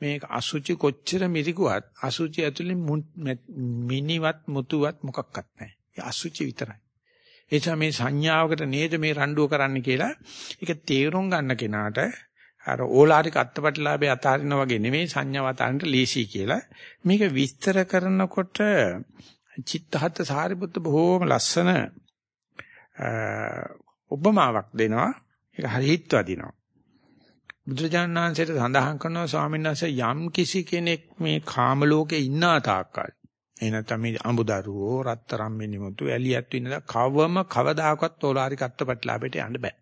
මේක අසුචි කොච්චර මිරිකුවත් අසුචි ඇතුලේ මිනිවත් මුතුවත් මොකක්වත් නැහැ. ඒ අසුචි විතරයි. ඒ නිසා මේ සංඥාවකට නේද මේ රණ්ඩුව කරන්න කියලා ඒක තේරුම් ගන්න කෙනාට අර ඕලාරික අත්පත්ලාභේ අතාරිනා වගේ නෙමෙයි සංඥාව අතාරින්න ලීසි කියලා. මේක විස්තර කරනකොට චිත්තහත් සාරිපුත්ත බොහෝම ලස්සන උපමාවක් දෙනවා. ඒක හරිහිත් වදිනවා. බුදුරජාණන් වහන්සේට සඳහන් කරනවා ස්වාමීන් වහන්සේ යම් කිසි කෙනෙක් මේ කාම ලෝකේ ඉන්නා තාක්කල් එනතම මේ අඹදරුවෝ රත්තරම් මිනිමුතු ඇලියත් ඉන්නදා කවම කවදාකවත් ඕලාරික අත්පත්ලාභයට යන්න බෑ.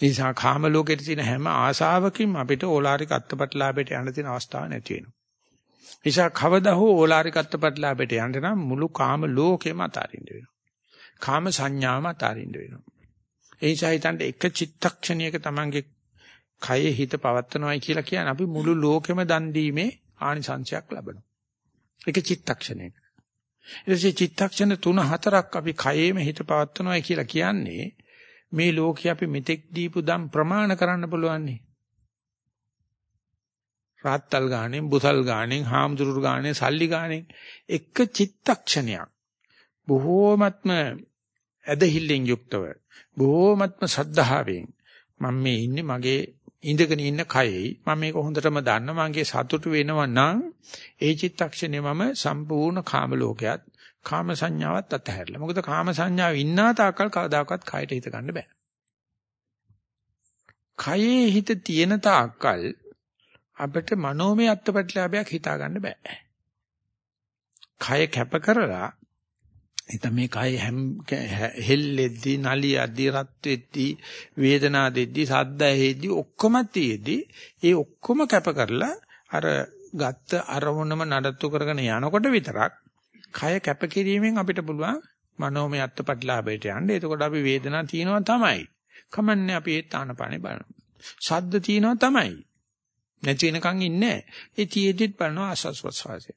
ඒ නිසා කාම ලෝකෙට තියෙන හැම ආශාවකින්ම අපිට ඕලාරික අත්පත්ලාභයට යන්න තියෙන අවස්ථාවක් නැති වෙනවා. නිසා කවදා හෝ ඕලාරික අත්පත්ලාභයට යන්න නම් මුළු කාම ලෝකෙම අතාරින්න වෙනවා. කාම සංඥාම අතාරින්න වෙනවා. ඒ නිසා හිතන්න එක චිත්තක්ෂණයක තමන්ගේ කයේ හිත පවත්නවායි කියලා කියන්නේ අපි මුළු ලෝකෙම දන් දීමේ ආනිසංශයක් ලබනවා. ඒක චිත්තක්ෂණයක. ඊටසේ චිත්තක්ෂණ 3-4ක් අපි කයේම හිත පවත්නවායි කියලා කියන්නේ මේ ලෝකේ අපි මෙතෙක් දීපු දම් ප්‍රමාණ කරන්න පුළුවන් නේ. රාත්තල් ගානේ, බුසල් ගානේ, හාමුදුරුරු ගානේ, සල්ලි ගානේ එක චිත්තක්ෂණයක් බොහෝමත්ම ඇදහිල්ලෙන් යුක්තව බොහෝමත්ම සද්ධාවෙන් මම මේ ඉන්නේ මගේ ඉඳගෙන ඉන්න කයෙයි මම මේක හොඳටම දන්න මගේ සතුටු වෙනවා නම් ඒ චිත්තක්ෂණය මම සම්පූර්ණ කාම ලෝකයක් කාම සංඥාවත් අතහැරලා. මොකද කාම සංඥාව ඉන්නා තාකල් කවදාකවත් කයට හිත ගන්න බෑ. කයේ හිත තියෙන තාක්කල් අපිට මනෝමය අත්පත්ලාභයක් හිතා ගන්න බෑ. කය කැප කරලා එතන මේ කය හැම් හෙල්ලෙද්දි නලියද්දි රත් වෙද්දි වේදනා දෙද්දි සද්ද ඇහෙද්දි ඔක්කොම තියෙද්දි ඒ ඔක්කොම කැප කරලා අර ගත්ත අරමුණම නඩත්තු කරගෙන යනකොට විතරක් කය කැප කිරීමෙන් අපිට පුළුවන් මනෝමය අත්පත්ලාභයට යන්න. එතකොට අපි වේදනා තියෙනවා තමයි. කමන්නේ අපි ඒ තානපානේ බලනවා. ශබ්ද තියෙනවා තමයි. නැති වෙනකන් ඉන්නේ. ඒ තියේදිත් බලනවා ආස්වාස් ප්‍රසවාසය.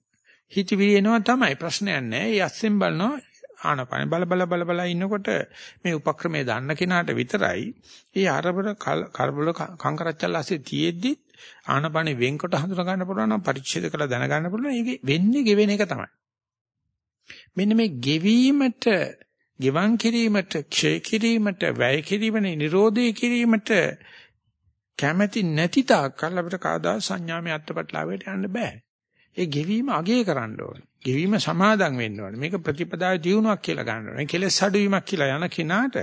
හිතවිලි එනවා තමයි ප්‍රශ්නයක් නැහැ. ඒ අස්සෙන් බලනවා ආනපාන බල බල බල බල ඉන්නකොට මේ උපක්‍රමයේ දන්න කෙනාට විතරයි. ඒ අරබර කරබල කංකරච්චල් ASCII තියෙද්දි ආනපානේ වෙන්කොට හඳුනා ගන්න පුළුවන් නම් පරිච්ඡේද කරලා දැන ගන්න පුළුවන් ඒක වෙන්නේ ගෙවෙන එක තමයි. මෙන්න මේ ගෙවීමට ගෙවන් කිරීමට ක්ෂය කිරීමට වැය කිරීමනේ නිරෝධය කිරීමට කැමැති නැති තාක්කල් අපිට කවදා සංඥාමය අත්පත්ලාවයට යන්න බෑ. ඒ ගෙවීම අගය කරන්න ඕනේ. ගෙවීම සමාදම් වෙන්න ඕනේ. මේක ප්‍රතිපදාවේ දියුණුවක් කියලා ගන්න ඕනේ. කෙලෙස් අඩුවීමක් කියලා යන කෙනාට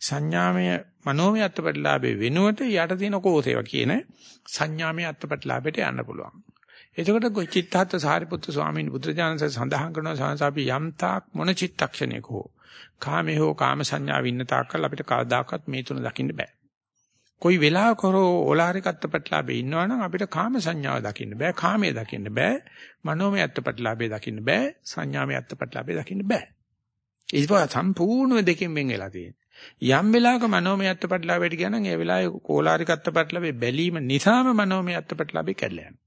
සංඥාමය මනෝමය අත්පත්ලාභේ වෙනුවට යට තියෙන කෝසේවා කියන සංඥාමය අත්පත්ලාභයට යන්න පුළුවන්. එතකොට චිත්තහත් සාරිපුත්තු ස්වාමීන් බුදුරජාණන්සේ සඳහන් කරනවා සංසාපි යම් තාක් මොන චිත්තක්ෂණයක හෝ කාමේ හෝ කාම සංඥා වින්න තාක්කල් අපිට කවදාකවත් මේ තුන දකින්න බෑ. කොයි වෙලාවක හෝ ඕලාරික අත්පත්ලාභේ ඉන්නවනම් අපිට කාම සංඥාව දකින්න බෑ, කාමයේ දකින්න බෑ, මනෝමය අත්පත්ලාභේ දකින්න බෑ, සංඥාමය අත්පත්ලාභේ දකින්න බෑ. ඒක සම්පූර්ණම දෙකෙන් වෙන් වෙලා තියෙනවා. යම් වෙලාවක මනෝමය අත්පත්ලාභයට කියනනම් ඒ වෙලාවේ ඕලාරික අත්පත්ලාභේ බැලීම නිසාම මනෝමය අත්පත්ලාභේ කැඩලා යනවා.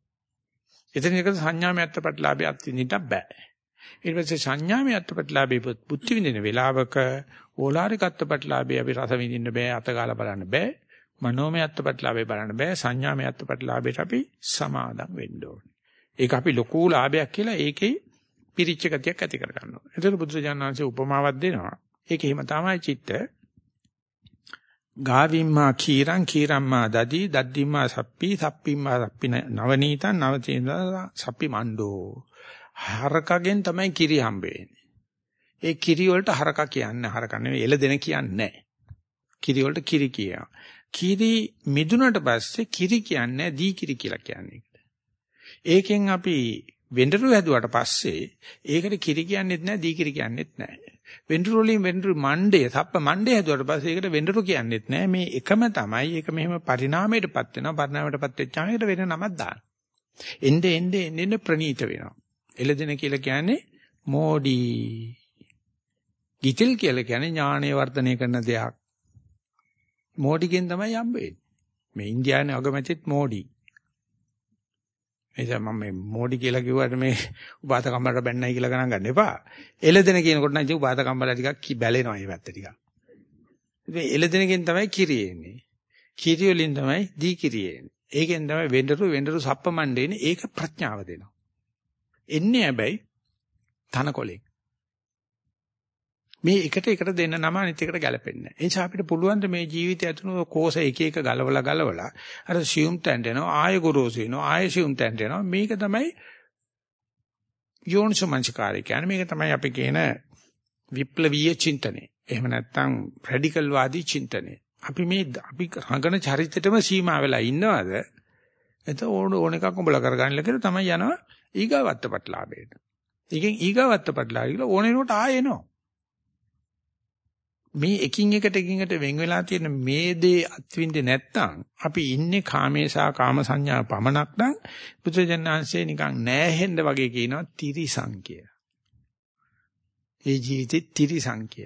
එතන එක සංඥාමය අත්පත්ලාභය අත්විඳින්න බෑ. ඊට පස්සේ සංඥාමය අත්පත්ලාභේ බුද්ධ විඳින වෙලාවක ඕලාරික අත්පත්ලාභේ අපි රස විඳින්න බෑ, අතගාලා බලන්න බෑ. මනෝමය අත්පත්ලාභේ බලන්න බෑ සංඥාමය අත්පත්ලාභයට අපි සමාදම් වෙන්න ඕනේ. ඒක අපි ලොකු ලාභයක් කියලා ඒකේ පිරිච්ච ගතියක් ඇති කර ගන්නවා. එතකොට බුදුරජාණන්සේ උපමාවක් දෙනවා. ඒක එහෙම තමයි චිත්ත. ගාවිම්මා කීරං කීරම්මා දදි දද්දිම්මා සප්පි සප්පිම්මා සප්පි නවනීතං නවතේන සප්පි මණ්ඩෝ. හරකගෙන් තමයි කිරි හම්බෙන්නේ. ඒ කිරි වලට හරක කියන්නේ හරක නෙවෙයි එළදෙන කියන්නේ නැහැ. කිරි වලට කිරි කියනවා. කිරි මිදුනට පස්සේ කිරි කියන්නේ දී කිරි කියලා කියන්නේ. ඒකෙන් අපි වෙඬරු හැදුවට පස්සේ ඒකට කිරි කියන්නේත් නැහැ දී කිරි කියන්නේත් නැහැ. වෙඬරු වලින් වෙඬරු මණ්ඩේ සප්ප මණ්ඩේ හැදුවට පස්සේ ඒකට වෙඬරු කියන්නේත් නැහැ. මේ එකම තමයි. ඒක මෙහෙම පරිණාමයටපත් වෙනවා. පරිණාමයටපත් වෙච්චාම ඒකට වෙන නමක් දාන්න. එnde ende ende ප්‍රනීත වෙනවා. එළදෙන කියලා කියන්නේ මෝඩි. ගිතෙල් කියලා කියන්නේ ඥානය වර්ධනය කරන දෙයක්. මෝඩිගෙන් තමයි හම්බෙන්නේ. මේ ඉන්දියාවේ අගමැතිත් මෝඩි. එනිසා මම මේ මෝඩි කියලා කිව්වට මේ උපාත කම්බලට බැන්නයි කියලා ගණන් ගන්න එපා. එළදෙන කියනකොට නම් ඉතින් උපාත කම්බල ටිකක් බැලෙනවා මේ පැත්ත ටිකක්. ඉතින් එළදෙනකින් තමයි කිරියෙන්නේ. කිරි වලින් තමයි දී කිරියෙන්නේ. ඒකෙන් තමයි වෙඬරු වෙඬරු සප්පමණ්ඩේනේ ඒක ප්‍රඥාව දෙනවා. එන්නේ හැබැයි තනකොලෙන්. මේ එකට එකට දෙන්න නම අනිත් එකට ගැලපෙන්නේ නැහැ. ඒ නිසා අපිට පුළුවන් මේ ජීවිතය ඇතුළු කෝෂ එක එක ගලවලා ගලවලා අර සියුම් තැන්ට එනවා ආය ගොරෝසු වෙනවා ආය සියුම් තැන්ට එනවා මේක තමයි යෝනිසමංචකාරය කියන්නේ මේක තමයි අපි කියන විප්ලවීය චින්තනය. එහෙම නැත්නම් රැඩිකල් වාදී චින්තනය. අපි මේ අපි රඟන චරිතෙටම සීමා වෙලා ඉන්නවද? එතකොට ඕන ඕන එකක් උඹලා කරගන්නල කියලා තමයි යනවා ඊගාවත්ත පටලාභයට. ඒකෙන් ඊගාවත්ත පටලාභය කියලා ඕන එනකොට ආයෙ එනවා. මේ එකින් එකට එකින් එකට වෙන් වෙලා තියෙන මේ දේ අත්විඳේ නැත්නම් අපි ඉන්නේ කාමේසා කාම සංඥා පමණක් නම් බුදුජානනාංශේ නිකන් නෑහෙන්න වගේ කියනවා තිරිසංඛ්‍ය. ඒ ජීවිතේ තිරිසංඛ්‍ය.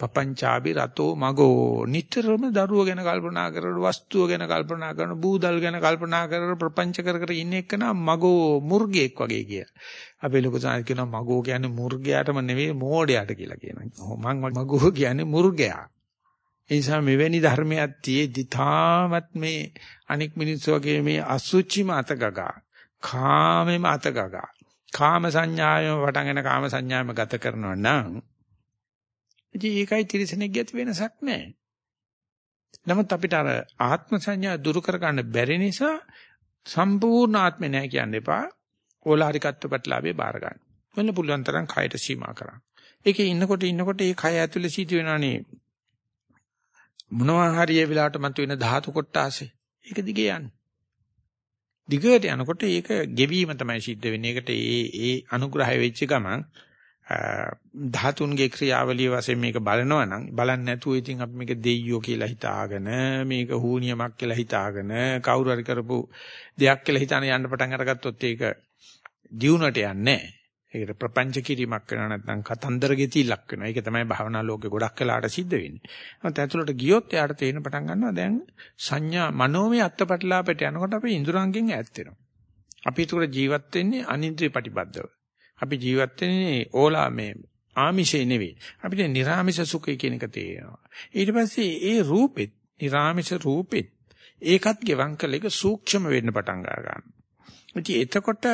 පපංචාබි රතෝ මගෝ නිතරම දරුව ගැන කල්පනා කරන වස්තුව ගැන කල්පනා කරන බූදල් ගැන කල්පනා කර ප්‍රපංච කර කර ඉන්න එක නම් මගෝ මුර්ගෙක් වගේ කිය. අපේ ලොකු සාහිත්‍ය කියනවා මගෝ කියන්නේ මුර්ගයාටම නෙවෙයි මෝඩයාට කියලා කියනවා. මං මගෝ කියන්නේ මුර්ගයා. ඒ නිසා මෙවැනි ධර්මයක් තියේදි තාමත් මේ අනික් මිනිස්සු වගේ මේ අසුචිම අතගගා කාමෙම අතගගා කාම සංඥාවෙම වටගෙන කාම සංඥාවෙම ගත කරනවා නම් ඉතින් ඒකයි තිරසනෙක් ගැති වෙනසක් නැහැ. නමුත් අපිට අර ආත්ම සංඥා දුරු කර ගන්න බැරි නිසා සම්පූර්ණ ආත්මේ නැහැ කියන්න එපා. ඕලාරිකත්ව ප්‍රතිලාභේ බාර ගන්න. වෙන පුළුවන් තරම් කයට සීමා කරන්න. ඒකේ ඉන්නකොට ඉන්නකොට ඒ කය ඇතුලේ සිට වෙනානේ මොනවා හරි ඒ වෙලාවට මතුවෙන ධාතු කොටාසේ. ඒක දිගේ යන්නේ. දිගට යනකොට ඒක ගෙවීම තමයි සිද්ධ වෙන්නේ. ඒකට ඒ ඒ අනුග්‍රහය වෙච්ච ගමන් ධාතුන්ගේ ක්‍රියාවලිය වශයෙන් මේක බලනවා නම් බලන්නේ නැතුව ඉතින් අපි මේක දෙයියෝ කියලා හිතාගෙන මේක හූනියමක් කියලා හිතාගෙන කවුරු හරි කරපු දෙයක් කියලා හිතාන යන්න පටන් අරගත්තොත් ඒක දියුණට යන්නේ නැහැ. ඒකට ප්‍රපංච කිරීමක් වෙනවා නැත්නම් කතන්දර ගෙතිලක් වෙනවා. ඒක තමයි භවනා ලෝකේ ගොඩක් වෙලාට සිද්ධ වෙන්නේ. නමුත් ඇතුළට ගියොත් එයාට තේරෙන පටන් ගන්නවා දැන් සංඥා මනෝමය අත්පටලාපයට යනකොට අපි ඉඳුරංගෙන් ඈත් වෙනවා. අපි ඒකට ජීවත් වෙන්නේ අනින්ද්‍රිය ප්‍රතිබද්ධව. අපි ජීවත් වෙන්නේ ඕලා මේ ආමිෂේ නෙවෙයි. අපිට නිර්ආමිෂ සුඛය කියන එක තේරෙනවා. ඊට පස්සේ ඒ රූපෙත් නිර්ආමිෂ රූපෙත් ඒකත් ගෙවම් කළ එක සූක්ෂම වෙන්න පටන් ගන්නවා. ඉතින් එතකොට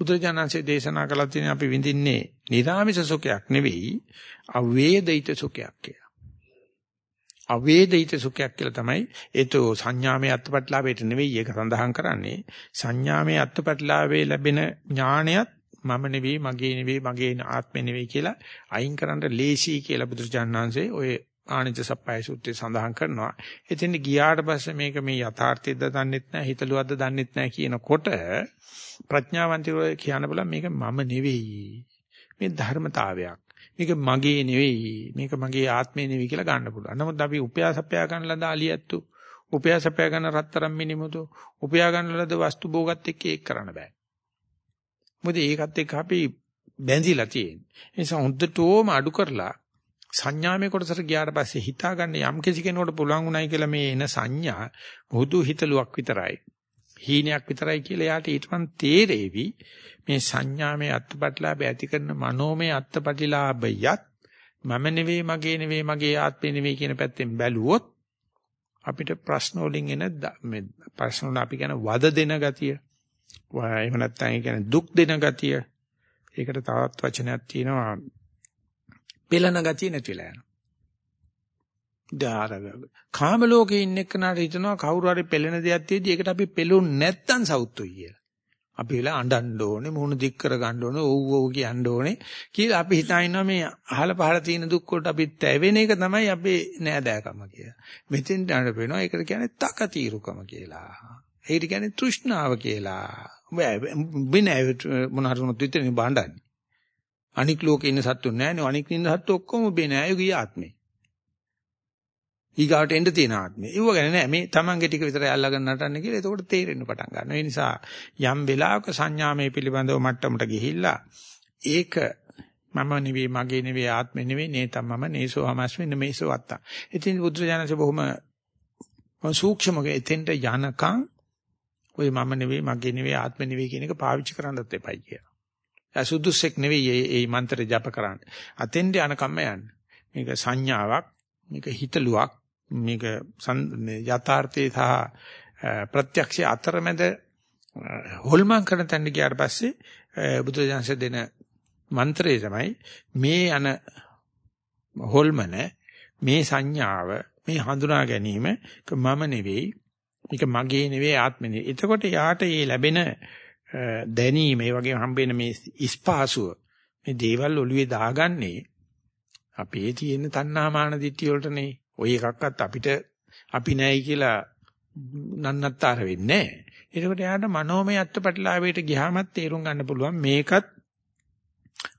බුදුරජාණන්සේ දේශනා කළා තියෙන අපි විඳින්නේ නිර්ආමිෂ සුඛයක් නෙවෙයි අවේදිත සුඛයක් කියලා. අවේදිත සුඛයක් කියලා තමයි ඒතෝ සංඥාමය අත්පත්ලාභයට නෙවෙයි ඒක සඳහන් කරන්නේ සංඥාමය අත්පත්ලාභේ ලැබෙන ඥාණයත් මම නෙවෙයි මගේ නෙවෙයි මගේ ආත්මෙ නෙවෙයි කියලා අයින් කරන්න ලේසි කියලා බුදුරජාණන්සේ ඔය ආනිච්ච සප්පයි සූත්‍රයේ සඳහන් කරනවා. එතෙන් ගියාට පස්සේ මේක මේ යථාර්ථයද දන්නෙත් නැහැ හිතලුවද්ද දන්නෙත් නැහැ කියනකොට ප්‍රඥාවන්තයෝ කියන්න බලන්න මේක මම නෙවෙයි. මේ ධර්මතාවයක්. මේක මගේ නෙවෙයි. මේක මගේ ආත්මේ නෙවෙයි කියලා ගන්න පුළුවන්. නමුත් අපි උපයාසපයා ගන්න ලද අලියැත්තු, උපයාසපයා ගන්න රත්තරන් මිනිමුතු, උපයා ගන්න ලද වස්තු භෝගත් එක්ක ඒක කරන්න බෑ. මොකද ඒකත් එක්ක අපි බැඳිලා තියෙන්නේ. ඒ නිසා හොඳටම අඩු කරලා සංඥාමය කොටසට ගියාට පස්සේ හිතාගන්න යම් කිසි කෙනෙකුට පුළුවන් උනායි කියලා මේ එන සංඥා බුදු හිතලුවක් විතරයි. හීනයක් විතරයි කියලා යාට ඊටමන් තේරෙවි මේ සංඥාමය අත්පත්ලාභය ඇති කරන මනෝමය අත්පටිලාභයත් මම නෙවෙයි මගේ නෙවෙයි මගේ ආත්මේ නෙවෙයි කියන පැත්තෙන් බැලුවොත් අපිට ප්‍රශ්න වලින් එන මේ ප්‍රශ්න වල අපි කියන වද දෙන ගතිය එහෙම නැත්නම් ඒ කියන්නේ දුක් දෙන ගතිය ඒකට තවත් වචනයක් තියෙනවා පෙළන ගතිය නැති වෙලා යනවා. දාරග කාම ලෝකේ ඉන්න එක්කනට හිතනවා කවුරු හරි පෙළෙන දෙයක් තියෙදි ඒකට අපි පෙළුන් නැත්තම් සවුත්තුයි කියලා. අපි වෙලා අඬන්න ඕනේ මුහුණ දික් කර ගන්න ඕනේ ඔව් ඔව් කියන්න ඕනේ කියලා අපි හිතා ඉන්නවා මේ අහල පහල තියෙන දුක් වලට අපි තැවෙන එක තමයි අපේ නෑදෑකම කියලා. මෙතෙන් දැනට වෙනවා ඒකට කියන්නේ තකතිරුකම කියලා. ඒකට කියන්නේ තෘෂ්ණාව කියලා. ඔබ බිනෑ මොන හරි මොනත් විතරනේ බාණ්ඩන්නේ. අනික් ලෝකේ ඉන්න සත්තු නෑනේ අනික් ඉන්න සත්තු ඔක්කොම බිනෑ යෝගී ආත්මේ. ඊගාවට එන්න තියෙන ආත්මේ. ඒව ගැන නෑ මේ තමන්ගේ ටික විතරයි අල්ලගෙන නටන්නේ කියලා එතකොට තේරෙන්න පටන් ගන්නවා. ඒ නිසා යම් වෙලාවක සංඥාමය පිළිබඳව මට්ටමට ගිහිල්ලා ඒක මම නෙවෙයි මගේ නෙවෙයි ආත්මෙ නෙවෙයි නේ තමම නේසෝ හමස්මෙ නෙමේසෝ අත්තා. ඉතින් බුදුරජාණන්සේ බොහොම සූක්ෂමව එතෙන්ට යනකම් ඔය මම නෙවෙයි මගේ නෙවෙයි ආත්මෙ නෙවෙයි කියන එක පාවිච්චි කරන්නත් එපයි කියලා. සුදුස්සෙක් නෙවෙයි මේ මේ මන්ත්‍රය ජප කරන්නේ. අතෙන්ට යනකම්ම යන්න. මේක සංඥාවක්, මේක හිතලුවක්, මේක යථාර්ථයේ සහ ප්‍රත්‍යක්ෂ අතරමැද හොල්මන් කරන තැනට ගියාට පස්සේ බුදුරජාණන්සේ දෙන මන්ත්‍රය තමයි මේ අන හොල්මන මේ සංඥාව මේ හඳුනා ගැනීම මම නෙවෙයි මේක මගේ නෙවෙයි ආත්මෙ නෙවෙයි. එතකොට යාට මේ ලැබෙන දැනීම ඒ වගේම හම්බෙන මේ ඉස්පාසුව මේ දේවල් ඔළුවේ දාගන්නේ අපේ තියෙන තණ්හාමාන දිට්ඨිය වලටනේ. ওই එකක්වත් අපිට අපි නැයි කියලා නන්නත්තර වෙන්නේ නැහැ. ඒකට යාට මනෝමය අත්පටලාවේට ගියාමත් තේරුම් ගන්න පුළුවන් මේකත්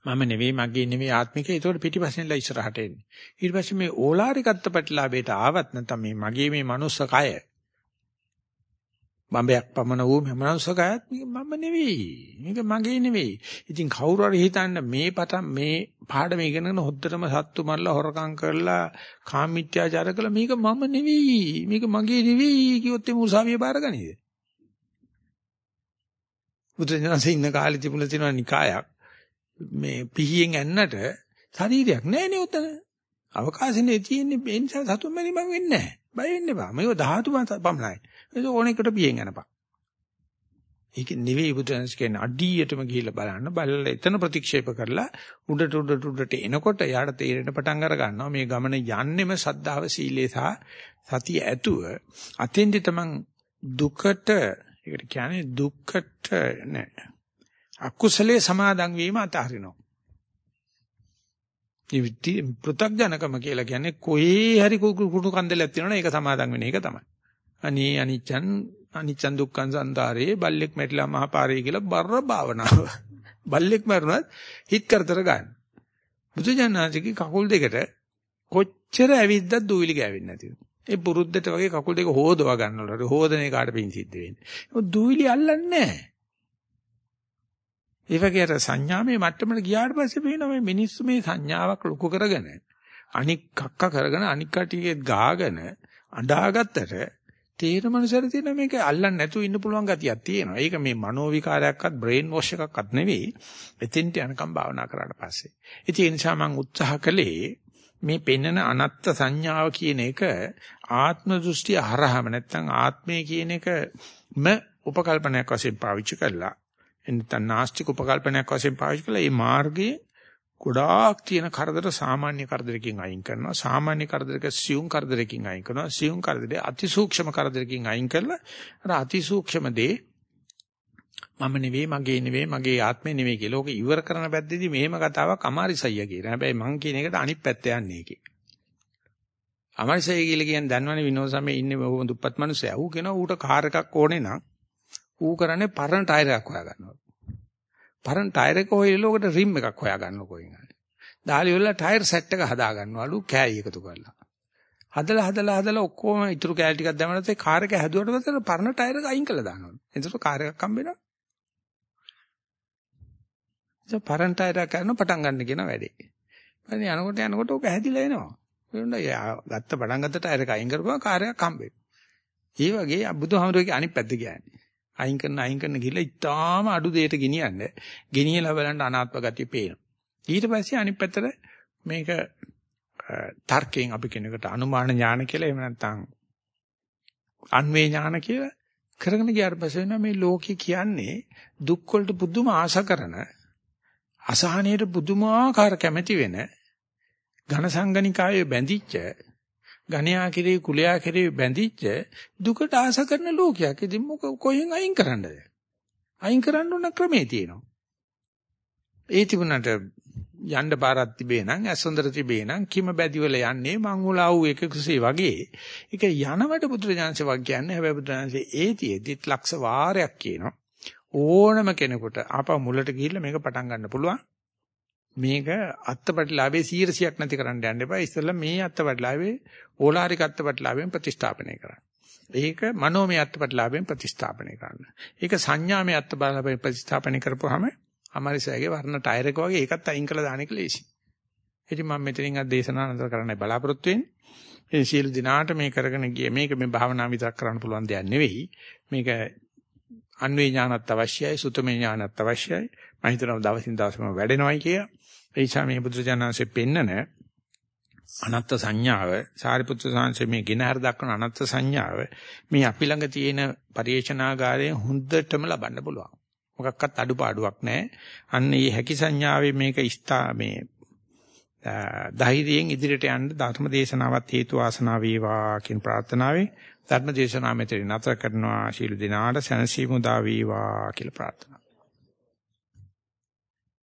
මම නෙවෙයි මගේ නෙවෙයි ආත්මික ඒතකොට පිටිපස්සෙන්ලා ඉස්සරහට එන්නේ ඊට පස්සේ මේ ඕලාරික අත්පටලාවේට ආවත් නැත්නම් මේ මගේ මේ මනුස්ස කය බම්බයක් පමණ වූ මනසකයත් මම නෙවෙයි. මේක මගේ නෙවෙයි. ඉතින් කවුරු හරි හිතන්න මේ පටන් මේ පාඩම ඉගෙනගෙන හොද්දටම සත්තු මරලා හොරකම් කරලා කාමීත්‍යාචාර කළා මේක මම නෙවෙයි. මේක මගේ නෙවෙයි කිව්වොත් එමු උසාවිය බාරගනීද? බුදුරජාණන්සේ ඉන්න කාලේ තිබුණා තියෙනවා නිකායක්. මේ පිහියෙන් ඇන්නට ශරීරයක් නැහැ නේ උතන. අවකාශනේ තියෙන්නේ ඒ නිසා සතුන් මැරීම වෙන්නේ නැහැ. බය වෙන්න එපා. මේක ධාතු පමණයි. ඒක ඕනෙකට පියෙන් යනපන්. ඒක නෙවෙයි බුදුන්ස් කියන්නේ අඩියටම ගිහිල්ලා බලන්න බලලා එතන ප්‍රතික්ෂේප කරලා උඩට උඩට උඩට එනකොට යාට තේරෙන පටන් අර ගන්නවා මේ ගමන යන්නෙම සද්ධාව සීලේ සහ සතිය ඇතුව අතෙන්දි තමන් දුකට ඒකට කියන්නේ දුක්කට නෑ අකුසලයේ සමාදන් වීම අතහරිනවා ඉවිති පෘථග්ජනකම කියලා කියන්නේ කොහේ හරි කුණු කන්දලක් තියෙනවනේ ඒක සමාදන් වෙන එක තමයි. අනේ අනිච්චන් අනිච්චන් දුක්ඛන් සංතාරේ බල්ලෙක් මැරිලා මහපාරේ කියලා බර භාවනාව. බල්ලෙක් මරුණත් හිත කරතර ගන්න. බුදුජානනාංශිකේ කකුල් දෙකට කොච්චර ඇවිද්දත් දූවිලි ගෑවෙන්නේ නැතිව. ඒ පුරුද්දට වගේ කකුල් දෙක හොදවා ගන්නවලු. හොදන එකට පින් සිද්ධ වෙන්නේ. දූවිලි අල්ලන්නේ නැහැ. ඒ වගේ අර සංඥාමේ මට්ටමට ගියාට පස්සේ පේනවා මේ මිනිස්සු මේ සංඥාවක් ලොකු කරගෙන අනික් කක්ක කරගෙන අනික් කටියේ ගාගෙන අඬාගත්තට තේර මනසට තියෙන මේක අල්ලන්න නැතුව ඉන්න පුළුවන් ගතියක් තියෙනවා. ඒක මේ මනෝ විකාරයක්වත් බ්‍රේන් වොෂ් එකක්වත් නෙවෙයි. එතෙන්ට යනකම් භාවනා කරාට පස්සේ. ඉතින් ඒ නිසා මම උත්සාහ කළේ මේ පෙන්නන අනත්ත් සංඥාව කියන එක ආත්ම දෘෂ්ටි හරහම නැත්නම් ආත්මය කියන එකම උපකල්පනයක් වශයෙන් පාවිච්චි කරලා එන්නතන නාස්තික උපකල්පනයක් වශයෙන් පාවිච්චි කළා මේ මාර්ගයේ ගොඩාක් තියෙන කරදර සාමාන්‍ය කරදරකින් අයින් කරනවා සාමාන්‍ය කරදරක සියුම් කරදරකින් අයින් කරනවා සියුම් කරදරේ අතිසූක්ෂම කරදරකින් අයින් කරලා අර අතිසූක්ෂම දේ මම නෙවෙයි මගේ නෙවෙයි මගේ ආත්මේ නෙවෙයි කියලා ඕක ඉවර කරන පැත්තේදී මෙහෙම කතාවක් අමාරිසයිය කියන. හැබැයි මං කියන එකට අනිත් පැත්ත යන්නේ ඒකේ. අමාරිසයි කියලා කියන්නේ දන්නවනේ විනෝද සමයේ ඉන්නේ බොහොම දුප්පත් මිනිස්සයා. ඌ කියනවා ඌට කාර් එකක් ඕනේ නම් ඌ කරන්නේ පරණ ටයර් එකක් හොයා ගන්නවා. පරණ ටයර් එක හොයලා ඔකට රිම් එකක් හොයා ගන්නවා කොහෙන් හරි. දාලි වල ටයර් සෙට් එක හදා ගන්නවලු කෑයි එකතු කරලා. හදලා හදලා හදලා ඔක්කොම ඉතුරු කෑලි ටිකක් දැම්මම කාර් එක හැදුවට පස්සේ පරණ ටයර් එක අයින් කළා දානවලු. එතකොට කාර් එකක් හම්බ වෙනවා. ඒ පරණ ටයර් එක කරන පටන් ගන්න කියන වැඩේ. ඉතින් යනකොට යනකොට ඔක හැදිලා එනවා. ඒනොත් ගත්ත පටන් ගත්ත ටයර් එක අයින් කරපුවා කාර් එකක් හම්බ වෙනවා. ඒ වගේ බුදුහාමුදුරුවෝගේ අනිත් පැත්ත කියන්නේ. අයින් කරන අයින් කරන ගිහලා ඉතාලම අඩු දෙයට ගෙනියන්න ගෙනියලා බලන්න අනාත්ම ගතිය පේනවා. ඊට පස්සේ අනිත් පැත්තට මේක තර්කයෙන් අපි කෙනෙකුට අනුමාන ඥාන කියලා එහෙම නැත්නම් අන්වේ ඥාන කියලා කරගෙන ගියාට පස්සේ වෙනවා මේ ලෝකේ කියන්නේ දුක් වලට පුදුම ආශා කරන අසහනයට පුදුමාකාර කැමැති වෙන ඝන සංගණිකායේ බැඳිච්ච ගණයා කෙරේ කුලයා කෙරේ බැඳිච්ච දුකට ආස කරන ලෝකයක්. ඉතින් මොක කොහෙන් අයින් කරන්නද? අයින් කරන්න ඕන ක්‍රමේ තියෙනවා. ඒ තිබුණාට යන්න පාරක් තිබේ නම් ඇසොන්දර තිබේ නම් කිම බැදිවල යන්නේ මං උලා වූ එකකුසේ වගේ. ඒක යනවට බුදුරජාන්සේ වක් කියන්නේ හැබැයි බුදුරජාන්සේ ඒතිෙදිත් ලක්ෂ වාරයක් කියනවා. ඕනම කෙනෙකුට ආපහු මුලට ගිහිල්ලා මේක පටන් ගන්න පුළුවන්. මේක අත්පටිලාභේ 100ක් නැති කරන්න යන්න එපා. ඉස්සෙල්ලා මේ අත්පටිලාභේ ඕලාරික අත්පටිලාභයෙන් ප්‍රතිස්ථාපනය කරන්න. ඒක මනෝමය අත්පටිලාභයෙන් ප්‍රතිස්ථාපනය කරන්න. ඒක සංඥාමය අත්පටිලාභයෙන් ප්‍රතිස්ථාපනය කරපුවාම අමාරිසයගේ වර්ණ ටයර් එක වගේ ඒකත් අයින් කළා දාන එක ලේසි. ඉතින් මම මෙතනින් අද දේශනාව නතර කරන්නයි බලාපොරොත්තු වෙන්නේ. ඒ සීල දිනාට මේ කරගෙන ගිය මේක මේ භාවනා විතරක් කරන්න පුළුවන් දෙයක් නෙවෙයි. මේක අන්වේ ඥානත් අවශ්‍යයි, සුතමේ ඥානත් අවශ්‍යයි. මම හිතනවා දවසින් දවසම වැඩෙනවයි කියලා. ඒ නිසා මේ බුදුරජාණන්සේ පෙන්නන අනත්ත් සංඥාව සාරිපුත්‍ර සාංශේ මේ ගෙනහැර දක්වන අනත්ත් සංඥාව මේ අපි ළඟ තියෙන පරිේශනාගාරයෙන් හොඳටම ලබන්න පුළුවන්. මොකක්වත් අඩුපාඩුවක් නැහැ. අන්න මේ හැකි සංඥාවේ මේක ඉස්තා මේ ධෛර්යයෙන් ඉදිරියට යන්න ධර්ම දේශනාවත් හේතු වාසනා වේවා කියන ප්‍රාර්ථනාවෙන් ධර්ම දේශනාව මෙතන නතර කරනවා ශීල දිනාට සැනසීම උදා වේවා කියලා ප්‍රාර්ථනා